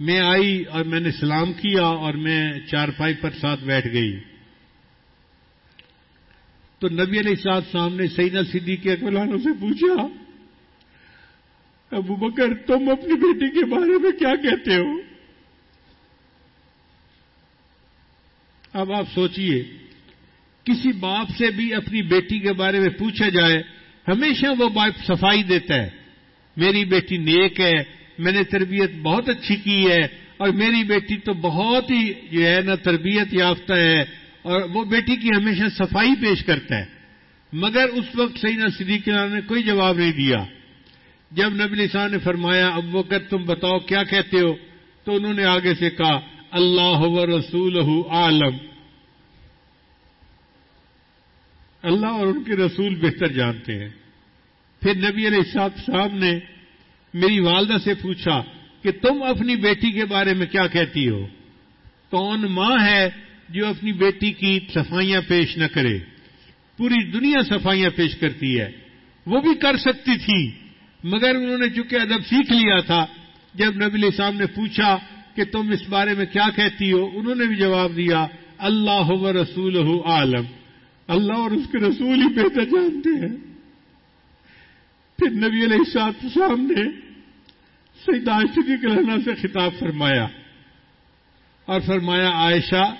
[SPEAKER 1] میں آئی اور میں نے سلام کیا اور میں چارپائی پر ساتھ بیٹھ گئی۔ تو نبی علیہ السلام صاحب نے سیدہ صدیق کے اکبلانوں سے پوچھا، ابو بکر، تم اپنی بیٹی کے بارے میں کیا کہتے ہو؟ اب آپ سوچئے، کسی باپ سے بھی اپنی بیٹی کے بارے میں پوچھا جائے، ہمیشہ وہ باپ صفائی دیتا ہے، میری بیٹی نیک ہے، میں نے تربیت بہت اچھی کی ہے، اور میری بیٹی تو بہت ہی جو ہے نا تربیت یافتہ ہے اور وہ بیٹی کی ہمیشہ صفائی پیش کرتا ہے۔ مگر اس وقت سیدنا صدیق نے کوئی جواب نہیں دیا۔ جب نبی نسان نے فرمایا، اب وہ کر تم بتاؤ کیا کہتے ہو؟ تو انہوں نے آگے سے کہا، اللہ و رسول عالم۔ اللہ اور ان کے رسول بہتر جانتے ہیں۔ پھر نبی علیہ السلاط صاحب نے میری والدہ سے پوچھا کہ تم اپنی بیٹی کے بارے میں کیا کہتی ہو؟ کون ماں ہے؟ جو اپنی بیٹی کی صفائیاں پیش نہ کرے، پوری دنیا صفائیاں پیش کرتی ہے۔ وہ بھی کر سکتی تھی، مگر انہوں نے چونکہ ادب سیکھ لیا تھا، جب نبی علیہ السلام نے پوچھا کہ تم اس بارے میں کیا کہتی ہو، انہوں نے بھی جواب دیا، اللہ و رسول عالم۔ اللہ اور اس کے رسول ہی بہتر جانتے ہیں۔ پھر نبی علیہ السلام نے سید عائشہ کی کلنا سے خطاب فرمایا اور فرمایا، عائشہ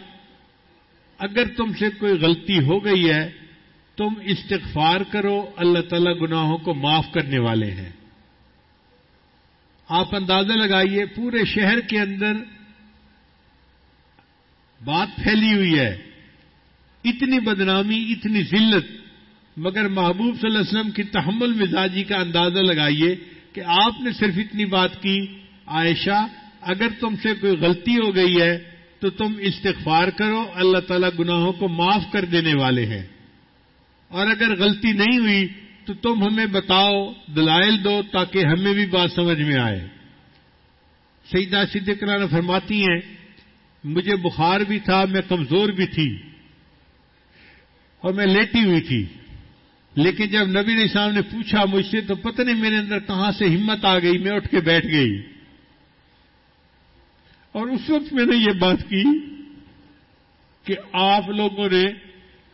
[SPEAKER 1] اگر تم سے کوئی غلطی ہو گئی ہے، تم استغفار کرو، اللہ تعالی گناہوں کو معاف کرنے والے ہیں۔ آپ اندازہ لگائیے، پورے شہر کے اندر بات پھیلی ہوئی ہے۔ اتنی بدنامی، اتنی ذلت۔ مگر محبوب صلی اللہ علیہ وسلم کی تحمل مزاجی کا اندازہ لگائیے کہ آپ نے صرف اتنی بات کی۔ عائشہ، اگر تم سے کوئی غلطی ہو گئی ہے تو تم استغفار کرو، اللہ تعالی گناہوں کو معاف کر دینے والے ہیں۔ اور اگر غلطی نہیں ہوئی، تو تم ہمیں بتاؤ، دلائل دو تاکہ ہمیں بھی بات سمجھ میں آئے۔ سیدہ صدیقہ فرماتی ہیں، مجھے بخار بھی تھا، میں کمزور بھی تھی اور میں لیٹی ہوئی تھی۔ لیکن جب نبی نسام نے پوچھا مجھ سے، تو پتہ نہیں میرے اندر کہاں سے ہمت آ گئی، میں اٹھ کے بیٹھ گئی۔ اور اس وقت میں نے یہ بات کی کہ آپ لوگوں نے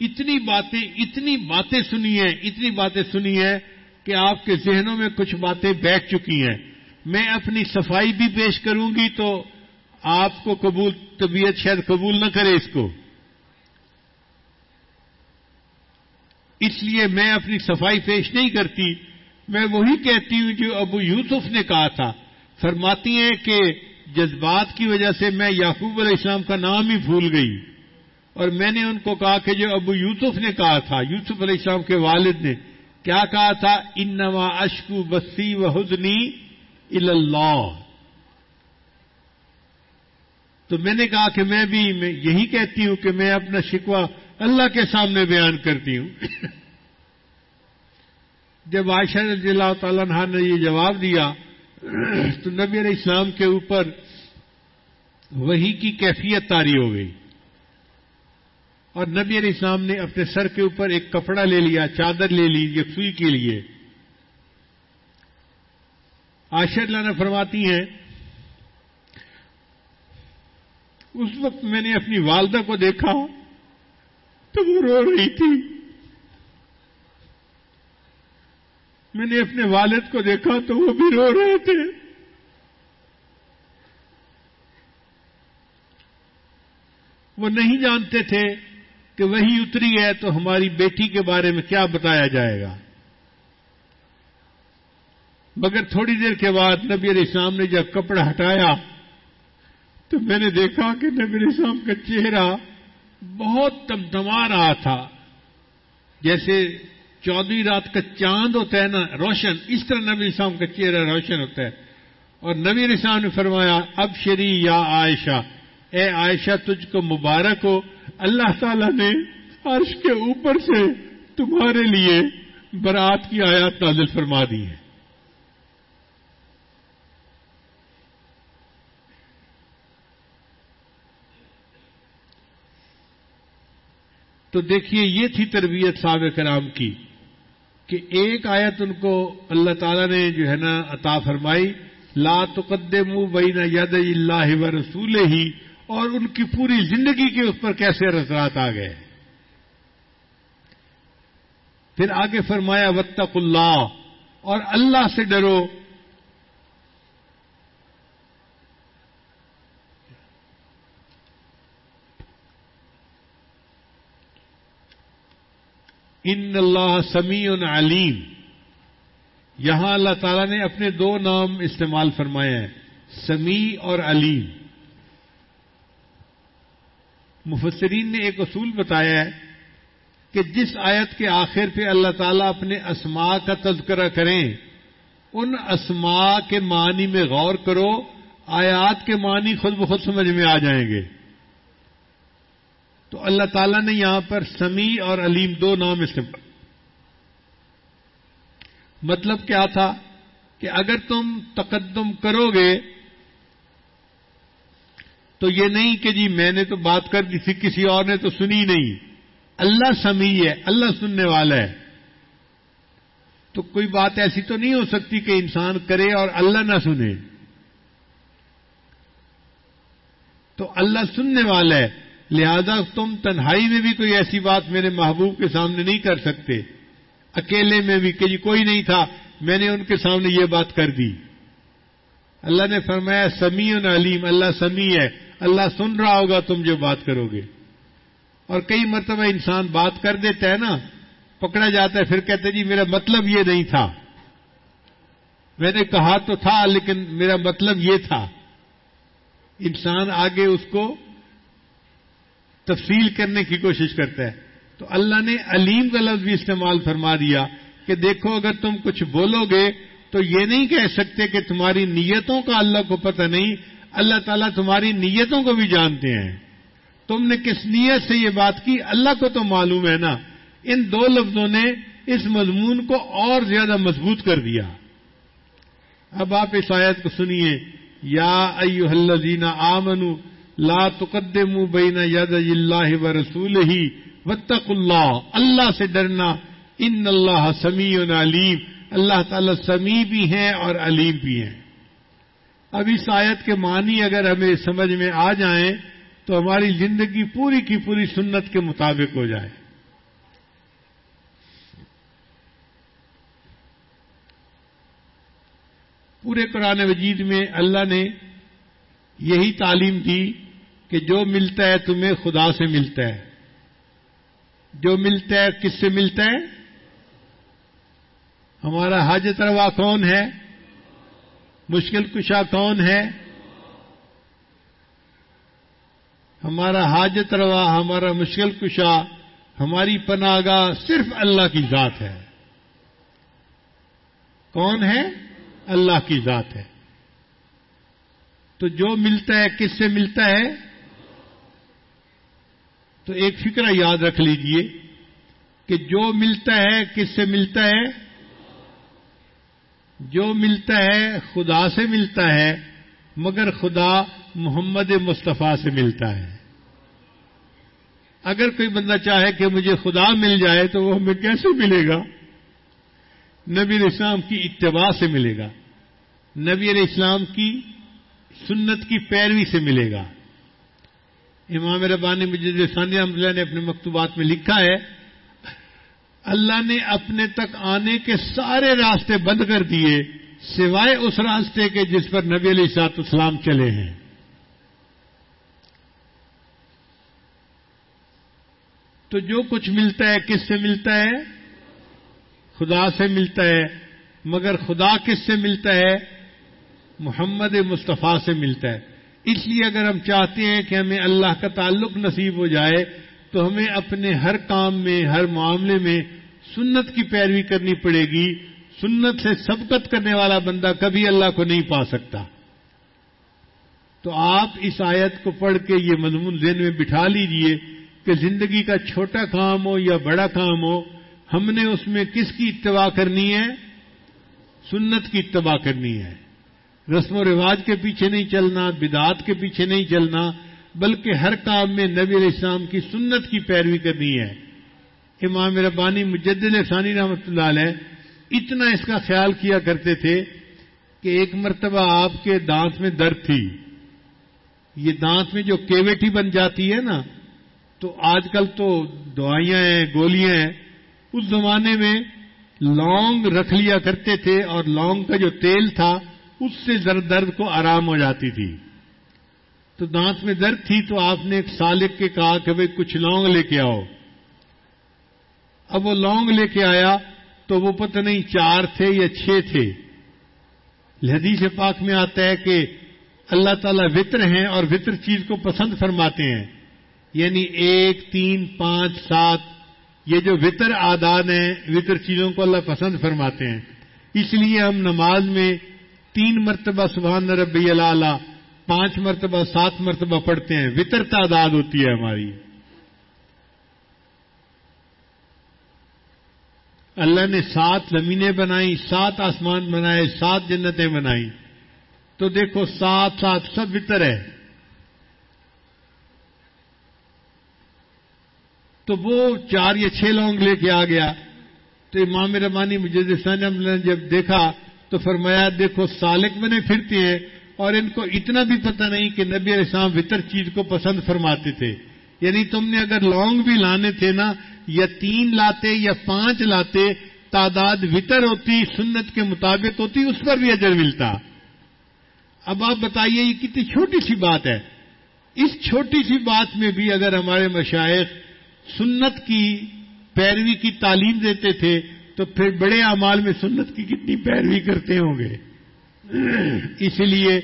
[SPEAKER 1] اتنی باتیں اتنی باتیں سنی ہیں، اتنی باتیں سنی ہیں کہ آپ کے ذہنوں میں کچھ باتیں بیٹھ چکی ہیں۔ میں اپنی صفائی بھی پیش کروں گی تو آپ کو قبول، طبیعت شاید قبول نہ کرے اس کو۔ اس لیے میں اپنی صفائی پیش نہیں کرتی۔ میں وہی کہتی ہوں جو ابو یوسف نے کہا تھا۔ فرماتی ہیں کہ جذبات کی وجہ سے میں یعقوب علیہ السلام کا نام ہی بھول گئی۔ اور میں نے ان کو کہا کہ جو ابو یوسف نے کہا تھا، یوسف علیہ السلام کے والد نے، کیا کہا تھا؟ انما اشکو بسی و حزنی اللہ تو میں نے کہا کہ میں بھی میں یہی کہتی ہوں کہ میں اپنا شکوہ اللہ کے سامنے بیان کرتی ہوں۔ جب عائشہ رضی اللہ تعالیٰ نے یہ جواب دیا تو نبی علیہ السلام کے اوپر وہی کی کیفیت تاری ہو گئی۔ اور نبی علیہ السلام نے اپنے سر کے اوپر ایک کپڑا لے لیا، چادر لے لی یکسوئی کے لیے۔ آشر لانا فرماتی ہیں، اس وقت میں نے اپنی والدہ کو دیکھا تو وہ رو رہی تھی۔ میں نے اپنے والد کو دیکھا تو وہ بھی رو رہے تھے۔ وہ نہیں جانتے تھے کہ وہی اتری ہے تو ہماری بیٹی کے بارے میں کیا بتایا جائے گا۔ مگر تھوڑی دیر کے بعد نبی علیہ السلام نے جب کپڑا ہٹایا تو میں نے دیکھا کہ نبی علیہ السلام کا چہرہ بہت تمتما رہا تھا۔ جیسے چودہویں رات کا چاند ہوتا ہے نا، روشن، اس طرح نبی اسلام کا چہرہ روشن ہوتا ہے۔ اور نبی اسلام نے فرمایا، اب شری یا عائشہ، اے عائشہ، تجھ کو مبارک ہو۔ اللہ تعالی نے عرش کے اوپر سے تمہارے لیے برات کی آیات نازل فرما دی ہے تو دیکھیے، یہ تھی تربیت صاحب کرام کی۔ کہ ایک آیت ان کو اللہ تعالیٰ نے جو ہے نا عطا فرمائی، لا تقدم بین ید اللہ و رسول ہی اور ان کی پوری زندگی کے اس پر کیسے رضرات آ گئے؟ پھر آگے فرمایا وطق اللہ، اور اللہ سے ڈرو ان اللہ سمیع علیم۔ یہاں اللہ تعالیٰ نے اپنے دو نام استعمال فرمائے ہیں، سمیع اور علیم۔ مفسرین نے ایک اصول بتایا ہے کہ جس آیت کے آخر پہ اللہ تعالیٰ اپنے اسماء کا تذکرہ کریں، ان اسماء کے معنی میں غور کرو، آیات کے معنی خود بخود سمجھ میں آ جائیں گے۔ تو اللہ تعالیٰ نے یہاں پر سمیع اور علیم دو نام استعمال مطلب کیا تھا کہ اگر تم تقدم کرو گے تو یہ نہیں کہ جی میں نے تو بات کر دی تھی، کسی اور نے تو سنی نہیں۔ اللہ سمیع ہے، اللہ سننے والا ہے۔ تو کوئی بات ایسی تو نہیں ہو سکتی کہ انسان کرے اور اللہ نہ سنے۔ تو اللہ سننے والا ہے۔ لہذا تم تنہائی میں بھی کوئی ایسی بات میرے محبوب کے سامنے نہیں کر سکتے۔ اکیلے میں بھی کہ جی کوئی نہیں تھا، میں نے ان کے سامنے یہ بات کر دی۔ اللہ نے فرمایا سمیع علیم، اللہ سمیع ہے۔ اللہ سن رہا ہوگا تم جو بات کرو گے۔ اور کئی مرتبہ انسان بات کر دیتا ہے نا، پکڑا جاتا ہے، پھر کہتے جی میرا مطلب یہ نہیں تھا۔ میں نے کہا تو تھا، لیکن میرا مطلب یہ تھا۔ انسان آگے اس کو تفصیل کرنے کی کوشش کرتا ہے۔ تو اللہ نے علیم کا لفظ بھی استعمال فرما دیا کہ دیکھو اگر تم کچھ بولو گے تو یہ نہیں کہہ سکتے کہ تمہاری نیتوں کا اللہ کو پتہ نہیں، اللہ تعالیٰ تمہاری نیتوں کو بھی جانتے ہیں۔ تم نے کس نیت سے یہ بات کی؟ اللہ کو تو معلوم ہے نا۔ ان دو لفظوں نے اس مضمون کو اور زیادہ مضبوط کر دیا۔ اب آپ اس آیت کو سنیے۔ یا ایو الذین آمنو لا تقدموا بین ید اللہ و رسول ہی وطق اللہ اللہ سے ڈرنا، ان اللہ سمیع علیم، اللہ تعالی سمیع بھی ہیں اور علیم بھی ہیں۔ اب اس آیت کے معنی اگر ہمیں سمجھ میں آ جائیں تو ہماری زندگی پوری کی پوری سنت کے مطابق ہو جائے۔ پورے قرآن مجید میں اللہ نے یہی تعلیم دی کہ جو ملتا ہے تمہیں خدا سے ملتا ہے۔ جو ملتا ہے کس سے ملتا ہے؟ ہمارا حاجت روا کون ہے؟ مشکل کشا کون ہے؟ ہمارا حاجت روا ہمارا مشکل کشا، ہماری پناہ گاہ صرف اللہ کی ذات ہے۔ کون ہے؟ اللہ کی ذات ہے۔ تو جو ملتا ہے، کس سے ملتا ہے؟ تو ایک فکرہ یاد رکھ لیجیے کہ جو ملتا ہے کس سے ملتا ہے؟ جو ملتا ہے خدا سے ملتا ہے، مگر خدا محمد مصطفیٰ سے ملتا ہے۔ اگر کوئی بندہ چاہے کہ مجھے خدا مل جائے تو وہ ہمیں کیسے ملے گا؟ نبی علیہ السلام کی اتباع سے ملے گا۔ نبی علیہ السلام کی سنت کی پیروی سے ملے گا۔ امام ربانی مجد ثانیہ اللہ نے اپنے مکتوبات میں لکھا ہے، اللہ نے اپنے تک آنے کے سارے راستے بند کر دیے، سوائے اس راستے کے جس پر نبی علیہ سات اسلام چلے ہیں۔ تو جو کچھ ملتا ہے، کس سے ملتا ہے؟ خدا سے ملتا ہے، مگر خدا کس سے ملتا ہے؟ محمد مصطفیٰ سے ملتا ہے۔ اس لیے اگر ہم چاہتے ہیں کہ ہمیں اللہ کا تعلق نصیب ہو جائے، تو ہمیں اپنے ہر کام میں، ہر معاملے میں سنت کی پیروی کرنی پڑے گی۔ سنت سے سبقت کرنے والا بندہ کبھی اللہ کو نہیں پا سکتا۔ تو آپ اس آیت کو پڑھ کے یہ مضمون ذہن میں بٹھا لیجیے کہ زندگی کا چھوٹا کام ہو یا بڑا کام ہو، ہم نے اس میں کس کی اتباع کرنی ہے؟ سنت کی اتباع کرنی ہے۔ رسم و رواج کے پیچھے نہیں چلنا، بدعات کے پیچھے نہیں چلنا، بلکہ ہر کام میں نبی علیہ السلام کی سنت کی پیروی کرنی ہے۔ امام ربانی مجدد ثانی رحمۃ اللہ علیہ اتنا اس کا خیال کیا کرتے تھے کہ ایک مرتبہ آپ کے دانت میں درد تھی۔ یہ دانت میں جو کیویٹی بن جاتی ہے نا، تو آج کل تو دوائیاں ہیں، گولیاں ہیں۔ اس زمانے میں لونگ رکھ لیا کرتے تھے اور لونگ کا جو تیل تھا اس سے درد درد کو آرام ہو جاتی تھی۔ تو دانت میں درد تھی تو آپ نے ایک سالک کے کہا کہ بھائی کچھ لونگ لے کے آؤ۔ اب وہ لونگ لے کے آیا تو وہ پتہ نہیں چار تھے یا چھ تھے۔ حدیث پاک میں آتا ہے کہ اللہ تعالیٰ وطر ہیں اور وطر چیز کو پسند فرماتے ہیں۔ یعنی ایک، تین، پانچ، سات، یہ جو وطر آداد ہیں، وطر چیزوں کو اللہ پسند فرماتے ہیں۔ اس لیے ہم نماز میں تین مرتبہ سبحان ربی اللہ پانچ مرتبہ، سات مرتبہ پڑھتے ہیں۔ وطر تعداد ہوتی ہے ہماری۔ اللہ نے سات زمینیں بنائی، سات آسمان بنائے، سات جنتیں بنائی۔ تو دیکھو، سات سات سب وطر ہے۔ تو وہ چار یا چھ لونگ لے کے آ گیا۔ تو امام رمانی مجھے نے جب دیکھا تو فرمایا، دیکھو، سالک بنے پھرتے ہیں اور ان کو اتنا بھی پتہ نہیں کہ نبی علیہ السلام وطر چیز کو پسند فرماتے تھے۔ یعنی تم نے اگر لونگ بھی لانے تھے نا، یا تین لاتے یا پانچ لاتے، تعداد وطر ہوتی، سنت کے مطابق ہوتی، اس پر بھی اجر ملتا۔ اب آپ بتائیے، یہ کتنی چھوٹی سی بات ہے۔ اس چھوٹی سی بات میں بھی اگر ہمارے مشائق سنت کی پیروی کی تعلیم دیتے تھے تو پھر بڑے اعمال میں سنت کی کتنی پیروی کرتے ہوں گے؟ اس لیے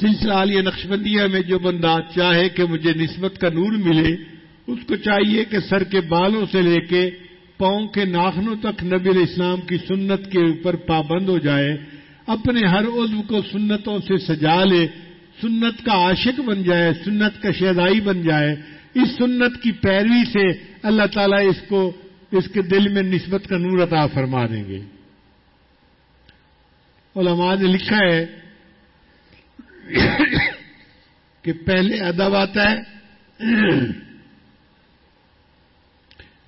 [SPEAKER 1] سلسلہ عالیہ نقشبندیہ میں جو بندہ چاہے کہ مجھے نسبت کا نور ملے، اس کو چاہیے کہ سر کے بالوں سے لے کے پاؤں کے ناخنوں تک نبی علیہ السلام کی سنت کے اوپر پابند ہو جائے، اپنے ہر عضو کو سنتوں سے سجا لے، سنت کا عاشق بن جائے، سنت کا شہدائی بن جائے۔ اس سنت کی پیروی سے اللہ تعالیٰ اس کو اس کے دل میں نسبت کا نور عطا فرما دیں گے۔ علماء نے لکھا ہے کہ پہلے ادب آتا ہے،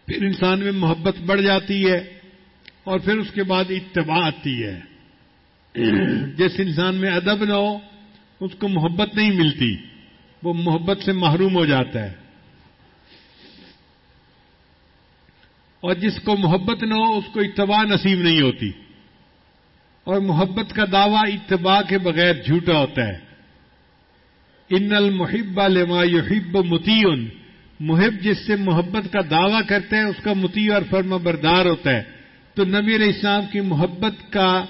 [SPEAKER 1] پھر انسان میں محبت بڑھ جاتی ہے اور پھر اس کے بعد اتباع آتی ہے۔ جس انسان میں ادب نہ ہو، اس کو محبت نہیں ملتی، وہ محبت سے محروم ہو جاتا ہے۔ اور جس کو محبت نہ ہو، اس کو اتباع نصیب نہیں ہوتی۔ اور محبت کا دعویٰ اتباع کے بغیر جھوٹا ہوتا ہے۔ ان المحب لما یحب متیون محب جس سے محبت کا دعویٰ کرتا ہے، اس کا متی اور فرما بردار ہوتا ہے۔ تو نبی علیہ السلام کی محبت کا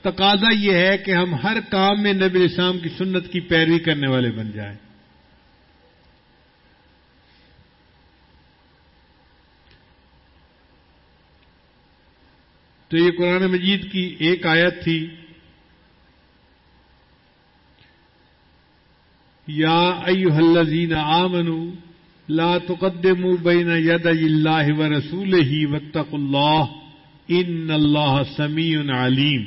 [SPEAKER 1] تقاضا یہ ہے کہ ہم ہر کام میں نبی علیہ السلام کی سنت کی پیروی کرنے والے بن جائیں۔ تو یہ قرآن مجید کی ایک آیت تھی، یا ایوہ الذین آمنوا لا تقدموا بین ید اللہ و رسول ہی وطق اللہ، ان اللہ سمیع علیم۔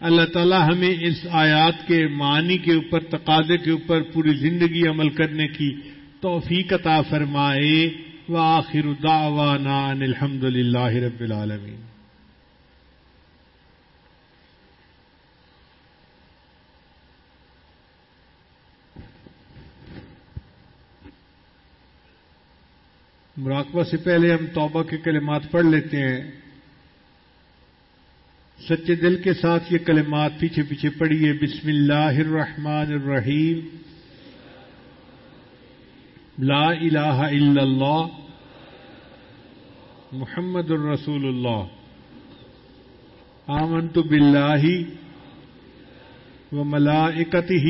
[SPEAKER 1] اللہ تعالی ہمیں اس آیات کے معنی کے اوپر، تقاضے کے اوپر پوری زندگی عمل کرنے کی توفیق عطا فرمائے۔ وآخر دعوانا ان الحمد للہ رب العالمین۔ مراقبہ سے پہلے ہم توبہ کے کلمات پڑھ لیتے ہیں۔ سچے دل کے ساتھ یہ کلمات پیچھے پیچھے پڑھیے۔ بسم اللہ الرحمن الرحیم۔ لا الہ الا اللہ۔ محمد الرسول اللہ آمنت باللہ و ملائکتہ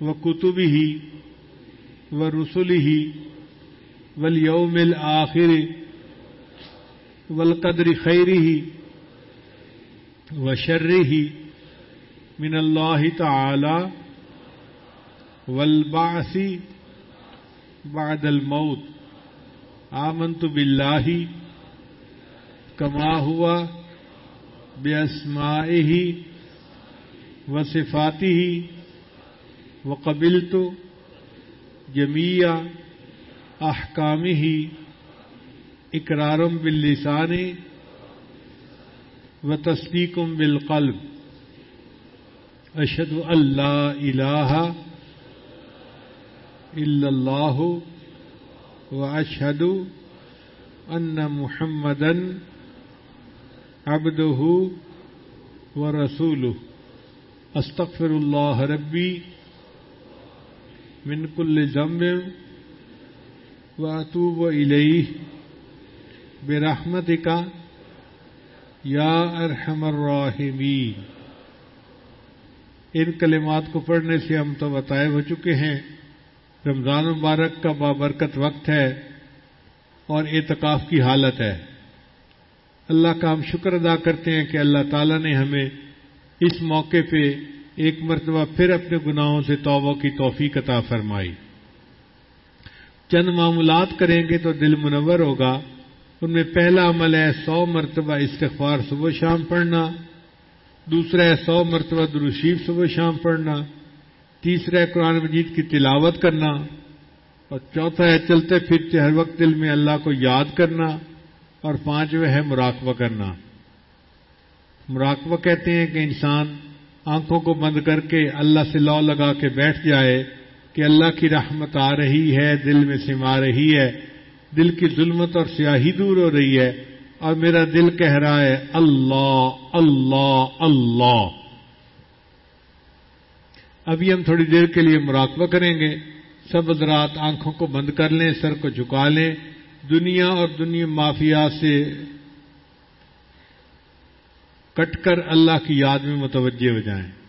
[SPEAKER 1] و کتبہ ورسله واليوم الآخر والقدر خيره وشره من الله تعالى والبعث بعد الموت. آمنت بالله كما هو بأسمائه وصفاته وقبلت جميع أحكامه إقرارا باللسان وتصديق بالقلب. أشهد أن لا إله إلا الله وأشهد أن محمدا عبده ورسوله أستغفر الله ربي من كل ذنب وأتوب إليه برحمتك يا أرحم الراحمين ان کلمات کو پڑھنے سے ہم تو بتائے ہو چکے ہیں۔ رمضان مبارک کا بابرکت وقت ہے اور اعتکاف کی حالت ہے۔ اللہ کا ہم شکر ادا کرتے ہیں کہ اللہ تعالیٰ نے ہمیں اس موقع پہ ایک مرتبہ پھر اپنے گناہوں سے توبہ کی توفیق عطا فرمائی۔ چند معمولات کریں گے تو دل منور ہوگا۔ ان میں پہلا عمل ہے سو مرتبہ استغفار صبح شام پڑھنا، دوسرا ہے سو مرتبہ دروشیف صبح شام پڑھنا، تیسرا ہے قرآن مجید کی تلاوت کرنا، اور چوتھا ہے چلتے پھرتے ہر وقت دل میں اللہ کو یاد کرنا، اور پانچویں ہے مراقبہ کرنا۔ مراقبہ کہتے ہیں کہ انسان آنکھوں کو بند کر کے اللہ سے لو لگا کے بیٹھ جائے کہ اللہ کی رحمت آ رہی ہے، دل میں سما رہی ہے۔ دل کی ظلمت اور سیاہی دور ہو رہی ہے۔ اور میرا دل کہہ رہا ہے، اللہ اللہ اللہ۔ ابھی ہم تھوڑی دیر کے لیے مراقبہ کریں گے۔ سب حضرات آنکھوں کو بند کر لیں، سر کو جھکا لیں۔ دنیا اور دنیا مافیا سے کٹ کر اللہ کی یاد میں متوجہ ہو جائیں۔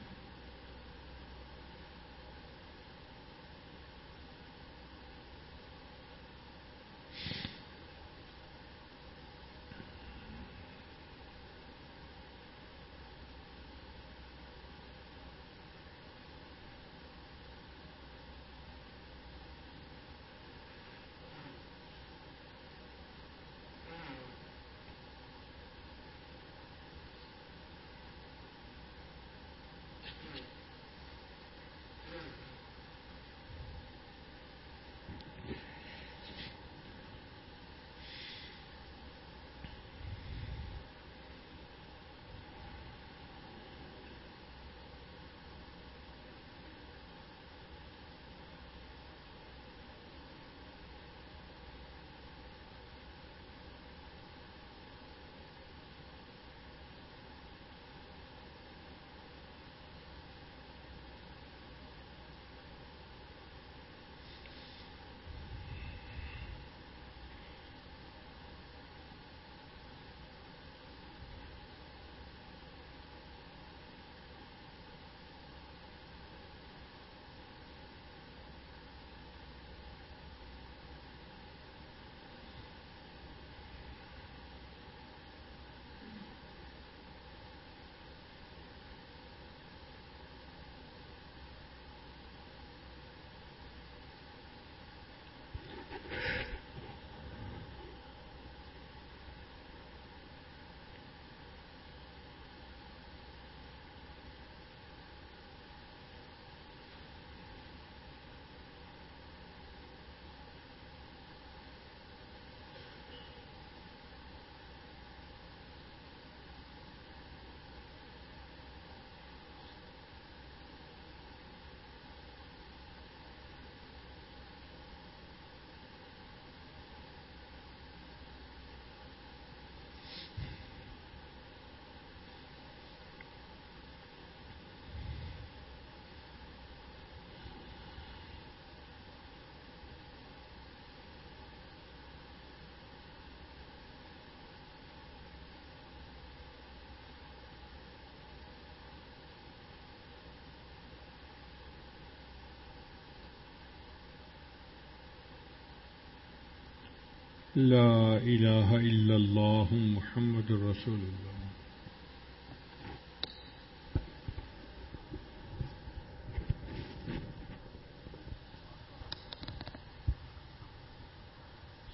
[SPEAKER 1] لا إله إلا الله محمد رسول الله.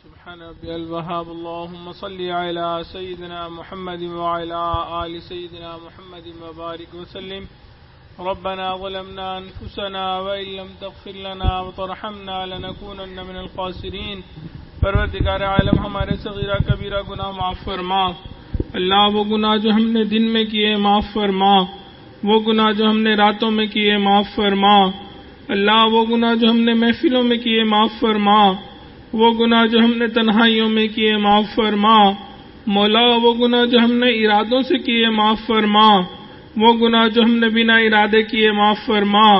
[SPEAKER 2] سبحان ربي الوهاب. اللهم صل على سيدنا محمد وعلى آل سيدنا محمد وبارك وسلم. ربنا ظلمنا أنفسنا وإن لم تغفر لنا وترحمنا لنكونن من الخاسرين. پروردگار عالم، ہمارے صغیرہ، کبیرہ، گناہ، معاف فرما۔ اللہ، وہ گناہ جو ہم نے دن میں کیے، معاف فرما۔ وہ گناہ جو ہم نے راتوں میں کیے، معاف فرما۔ اللہ، وہ گناہ جو ہم نے محفلوں میں کیے، معاف فرما۔ وہ گناہ جو ہم نے تنہائیوں میں کیے، معاف فرما۔ مولا، وہ گناہ جو ہم نے ارادوں سے کیے، معاف فرما۔ وہ گناہ جو ہم نے بنا ارادے کیے، معاف فرما۔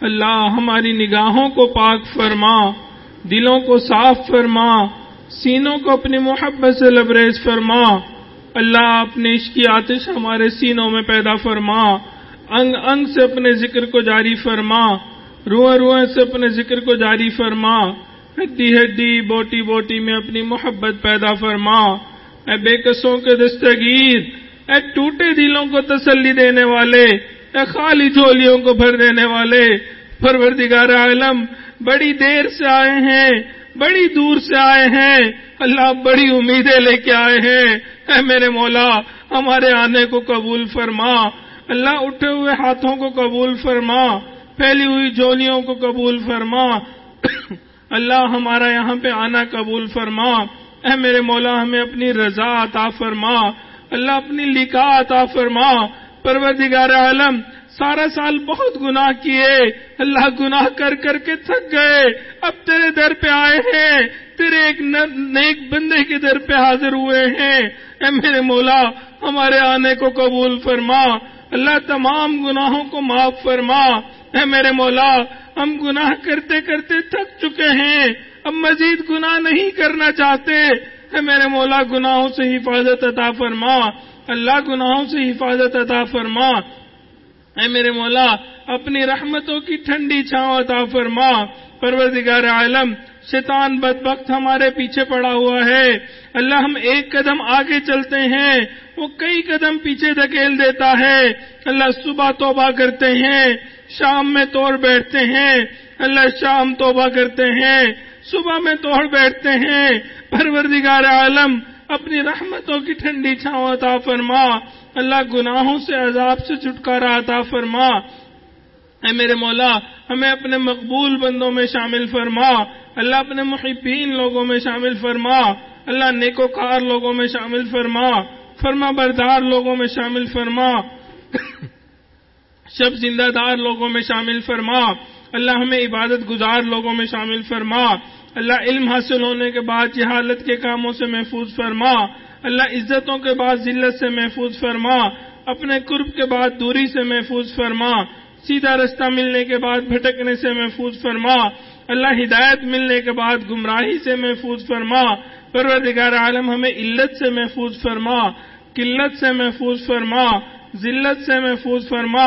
[SPEAKER 2] اللہ، ہماری نگاہوں کو پاک فرما۔ دلوں کو صاف فرما، سینوں کو اپنی محبت سے لبریز فرما۔ اللہ اپنے عشق کی آتش ہمارے سینوں میں پیدا فرما۔ انگ انگ سے اپنے ذکر کو جاری فرما۔ روح روح سے اپنے ذکر کو جاری فرما۔ ہڈی ہڈی، بوٹی بوٹی میں اپنی محبت پیدا فرما۔ اے بے قصوں کے دستگیر اے ٹوٹے دلوں کو تسلی دینے والے، اے خالی جھولیوں کو بھر دینے والے۔ پروردگار عالم، بڑی دیر سے آئے ہیں، بڑی دور سے آئے ہیں۔ اللہ بڑی امیدیں لے کے آئے ہیں۔ اے میرے مولا، ہمارے آنے کو قبول فرما۔ اللہ اٹھے ہوئے ہاتھوں کو قبول فرما۔ پھیلی ہوئی جولیوں کو قبول فرما۔ اللہ ہمارا یہاں پہ آنا قبول فرما۔ اے میرے مولا، ہمیں اپنی رضا عطا فرما۔ اللہ اپنی لکھا عطا فرما۔ پروردگار عالم سارا سال بہت گناہ کیے، اللہ گناہ کر کر کے تھک گئے۔ اب تیرے در پہ آئے ہیں، تیرے ایک نیک بندے کے در پہ حاضر ہوئے ہیں۔ اے میرے مولا، ہمارے آنے کو قبول فرما۔ اللہ تمام گناہوں کو معاف فرما۔ اے میرے مولا، ہم گناہ کرتے کرتے تھک چکے ہیں۔ اب مزید گناہ نہیں کرنا چاہتے۔ اے میرے مولا، گناہوں سے حفاظت عطا فرما۔ اللہ گناہوں سے حفاظت عطا فرما۔ اے میرے مولا، اپنی رحمتوں کی ٹھنڈی چھاؤں عطا فرما۔ پروردگار عالم، شیطان بد ہمارے پیچھے پڑا ہوا ہے۔ اللہ ہم ایک قدم آگے چلتے ہیں، وہ کئی قدم پیچھے دھکیل دیتا ہے۔ اللہ صبح توبہ کرتے ہیں، شام میں توڑ بیٹھتے ہیں۔ اللہ شام توبہ کرتے ہیں، صبح میں توڑ بیٹھتے ہیں۔ پروردگار عالم، اپنی رحمتوں کی ٹھنڈی چھاؤں عطا فرما۔ اللہ گناہوں سے عذاب سے چھٹکارا عطا فرما۔ اے میرے مولا، ہمیں اپنے مقبول بندوں میں شامل فرما۔ اللہ اپنے محبین لوگوں میں شامل فرما۔ اللہ نیکوکار لوگوں میں شامل فرما۔ فرما بردار لوگوں میں شامل فرما۔ شب زندہ دار لوگوں میں شامل فرما۔ اللہ ہمیں عبادت گزار لوگوں میں شامل فرما۔ اللہ علم حاصل ہونے کے بعد جہالت کے کاموں سے محفوظ فرما۔ اللہ عزتوں کے بعد ذلت سے محفوظ فرما، اپنے قرب کے بعد دوری سے محفوظ فرما، سیدھا رستہ ملنے کے بعد بھٹکنے سے محفوظ فرما، اللہ ہدایت ملنے کے بعد گمراہی سے محفوظ فرما، پروردگار عالم ہمیں علت سے محفوظ فرما، قلت سے محفوظ فرما، ذلت سے محفوظ فرما۔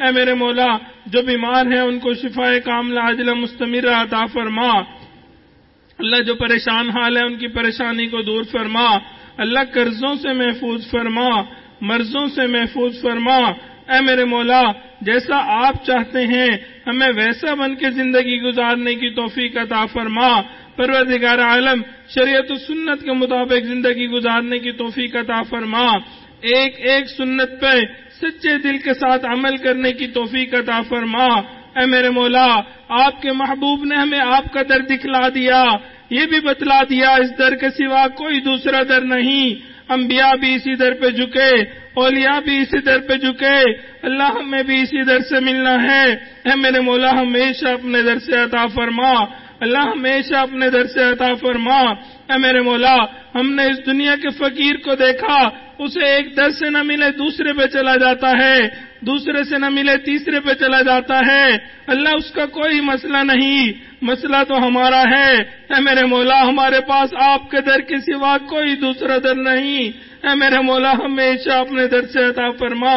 [SPEAKER 2] اے میرے مولا، جو بیمار ہیں ان کو شفا کاملہ عاجلہ مستمر عطا فرما۔ اللہ جو پریشان حال ہے ان کی پریشانی کو دور فرما۔ اللہ قرضوں سے محفوظ فرما، مرضوں سے محفوظ فرما۔ اے میرے مولا، جیسا آپ چاہتے ہیں، ہمیں ویسا بن کے زندگی گزارنے کی توفیق عطا فرما۔ پروردگار عالم، شریعت و سنت کے مطابق زندگی گزارنے کی توفیق عطا فرما۔ ایک ایک سنت پہ سچے دل کے ساتھ عمل کرنے کی توفیق عطا فرما۔ اے میرے مولا، آپ کے محبوب نے ہمیں آپ کا در دکھلا دیا، یہ بھی بتلا دیا، اس در کے سوا کوئی دوسرا در نہیں۔ انبیاء بھی اسی در پہ جھکے، اولیاء بھی اسی در پہ جھکے۔ اللہ ہمیں بھی اسی در سے ملنا ہے۔ اے میرے مولا، ہمیشہ اپنے در سے عطا فرما۔ اللہ ہمیشہ اپنے در سے عطا فرما۔ اے میرے مولا، ہم نے اس دنیا کے فقیر کو دیکھا، اسے ایک در سے نہ ملے دوسرے پہ چلا جاتا ہے، دوسرے سے نہ ملے تیسرے پہ چلا جاتا ہے۔ اللہ اس کا کوئی مسئلہ نہیں، مسئلہ تو ہمارا ہے۔ اے میرے مولا، ہمارے پاس آپ کے در کے سوا کوئی دوسرا در نہیں۔ اے میرے مولا، ہمیشہ اپنے در سے عطا فرما۔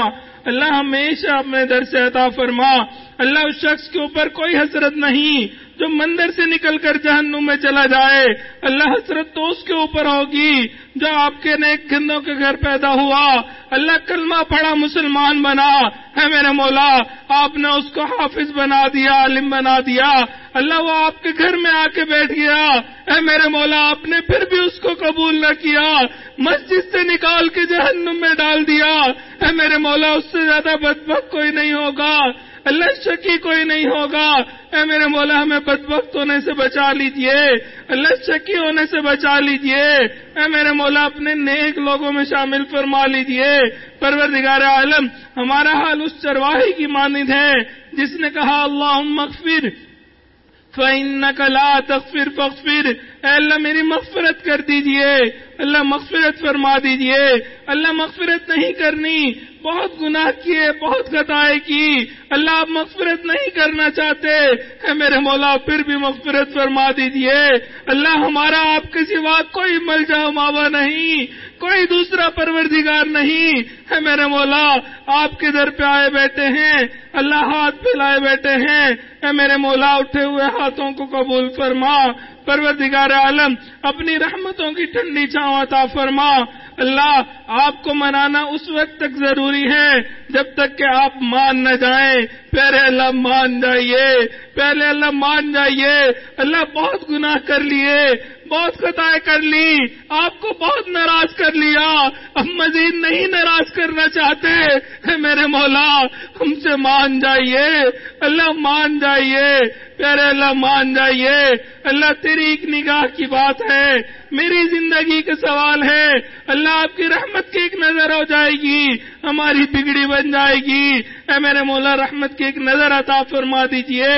[SPEAKER 2] اللہ ہمیشہ اپنے در سے عطا فرما۔ اللہ اس شخص کے اوپر کوئی حسرت نہیں۔ جو مندر سے نکل کر جہنم میں چلا جائے، اللہ حسرت تو اس کے اوپر ہوگی، جو آپ کے نیک گندوں کے گھر پیدا ہوا۔ اللہ کلمہ پڑا مسلمان بنا۔ ہے میرے مولا، آپ نے اس کو حافظ بنا دیا عالم بنا دیا۔ اللہ وہ آپ کے گھر میں آ کے بیٹھ گیا۔ اے میرے مولا، آپ نے پھر بھی اس کو قبول نہ کیا۔ مسجد سے نکال کے جہنم میں ڈال دیا۔ اے میرے مولا، اس سے زیادہ بدبخت کوئی نہیں ہوگا۔ اللہ شکی کوئی نہیں ہوگا۔ اے میرے مولا، ہمیں بدبخت ہونے سے بچا لیجیے۔ اللہ شکی ہونے سے بچا لیجیے۔ اے میرے مولا، اپنے نیک لوگوں میں شامل فرما لیجیے۔ پروردگار عالم، ہمارا حال اس چرواہی کی مانند ہے۔ جس نے کہا اللہ مغفر فَإِنَّكَ لَا تَغْفِرْ فَغْفِرْ اے اللہ میری مغفرت کر دیجیے۔ اللہ مغفرت فرما دیجیے۔ اللہ مغفرت نہیں کرنی۔ بہت گناہ کیے، بہت خطائیں کی۔ اللہ آپ مغفرت نہیں کرنا چاہتے۔ اے میرے مولا، پھر بھی مغفرت فرما دیجیے۔ اللہ ہمارا آپ کے سوا کوئی مل جاؤ ماوا نہیں۔ کوئی دوسرا پروردگار نہیں۔ ہے میرے مولا، آپ کے در پہ آئے بیٹھے ہیں۔ اللہ ہاتھ پھیلائے بیٹھے ہیں۔ اے میرے مولا، اٹھے ہوئے ہاتھوں کو قبول فرما۔ پروردگار عالم اپنی رحمتوں کی ٹھنڈی چھاؤں عطا فرما اللہ آپ کو منانا اس وقت تک ضروری ہے جب تک کہ آپ مان نہ جائیں۔ پہلے اللہ مان جائیے، پہلے اللہ مان جائیے۔ اللہ بہت گناہ کر لیے، بہت خطائیں کر لی، آپ کو بہت ناراض کر لیا۔ اب مزید نہیں ناراض کرنا چاہتے۔ میرے مولا، ہم سے مان جائیے۔ اللہ مان جائیے۔ پیارے اللہ مان جائیے۔ اللہ تیری ایک نگاہ کی بات ہے۔ میری زندگی کا سوال ہے، اللہ آپ کی رحمت کی ایک نظر ہو جائے گی، ہماری بگڑی بن جائے گی۔ اے میرے مولا، رحمت کی ایک نظر عطا فرما دیجیے۔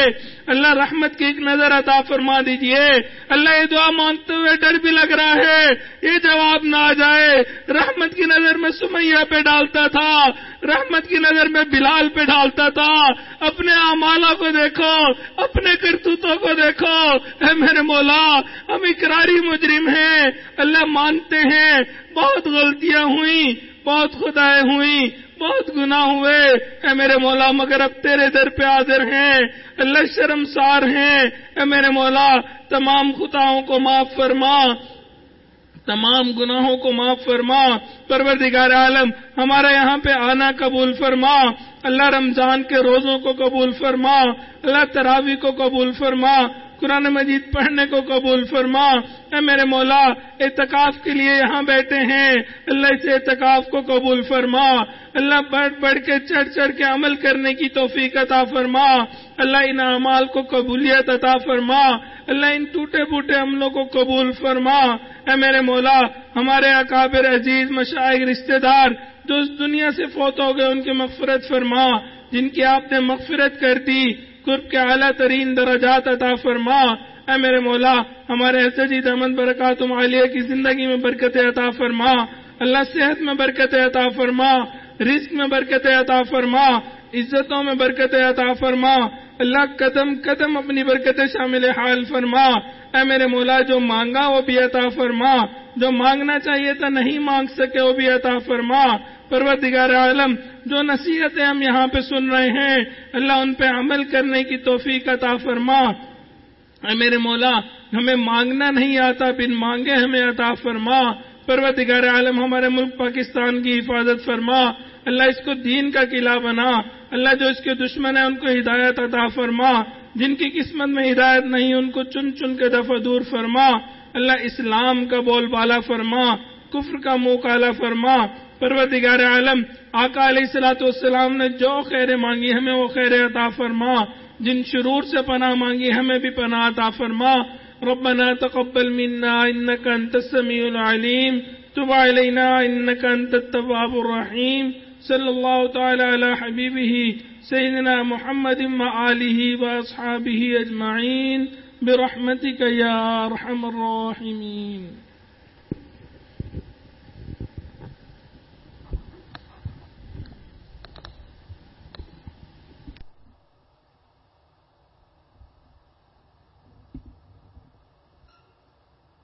[SPEAKER 2] اللہ رحمت کی ایک نظر عطا فرما دیجیے۔ اللہ یہ دعا مانگتے ہوئے ڈر بھی لگ رہا ہے۔ یہ جواب نہ آ جائے۔ رحمت کی نظر میں سمیہ پہ ڈالتا تھا۔ رحمت کی نظر میں بلال پہ ڈالتا تھا۔ اپنے امالا کو دیکھو۔ اپنے کرتوتوں کو دیکھو۔ اے میرے مولا، ہم اقراری مجرم ہیں۔ اللہ مانتے ہیں۔ بہت غلطیاں ہوئی بہت خدائیں ہوئی بہت گناہ ہوئے۔ اے میرے مولا، مگر اب تیرے در پہ حاضر ہیں۔ اللہ شرمسار ہیں۔ اے میرے مولا، تمام خطاؤں کو معاف فرما۔ تمام گناہوں کو معاف فرما۔ پروردگار عالم، ہمارا یہاں پہ آنا قبول فرما۔ اللہ رمضان کے روزوں کو قبول فرما، اللہ تراوی کو قبول فرما، قرآن مجید پڑھنے کو قبول فرما۔ اے میرے مولا، اعتکاف کے لیے یہاں بیٹھے ہیں، اللہ اس اعتکاف کو قبول فرما۔ اللہ بڑھ بڑھ کے چڑھ چڑھ کے عمل کرنے کی توفیق عطا فرما۔ اللہ ان اعمال کو قبولیت عطا فرما۔ اللہ ان ٹوٹے پوٹے عملوں کو قبول فرما۔ اے میرے مولا ہمارے اکابر عزیز، مشائق، رشتہ دار جو اس دنیا سے فوت ہو گئے، ان کی مغفرت فرما، جن کی آپ نے مغفرت کر دی، قرب کے اعلیٰ ترین درجات عطا فرما۔ اے میرے مولا، ہمارے حسجید احمد برکات عالیہ کی زندگی میں برکت عطا فرما۔ اللہ صحت میں برکت عطا فرما، رزق میں برکت عطا فرما۔ عزتوں میں برکت عطا فرما۔ اللہ قدم قدم اپنی برکت شامل حال فرما۔ اے میرے مولا، جو مانگا وہ بھی عطا فرما۔ جو مانگنا چاہیے تھا نہیں مانگ سکے وہ بھی عطا فرما۔ پروردگار عالم، جو نصیحتیں ہم یہاں پہ سن رہے ہیں، اللہ ان پہ عمل کرنے کی توفیق عطا فرما۔ اے میرے مولا، ہمیں مانگنا نہیں آتا، بن مانگے ہمیں عطا فرما۔ پروردگار عالم، ہمارے ملک پاکستان کی حفاظت فرما۔ اللہ اس کو دین کا قلعہ بنا۔ اللہ جو اس کے دشمن ہیں، ان کو ہدایت عطا فرما۔ جن کی قسمت میں ہدایت نہیں، ان کو چن چن کے دفع دور فرما۔ اللہ اسلام کا بول بالا فرما، کفر کا منہ کالا فرما۔ پروردگار عالم، آقا علیہ السلاۃ والسلام نے جو خیر مانگی ہمیں، وہ خیر عطا فرما۔ جن شرور سے پناہ مانگی ہمیں بھی پناہ عطا فرما۔ ربنا تقبل منا انك انت السميع العليم تب علينا انك انت التواب الرحيم صلى الله تعالى على حبيبه سيدنا محمد وآله وأصحابه أجمعين برحمتك يا أرحم الراحمين.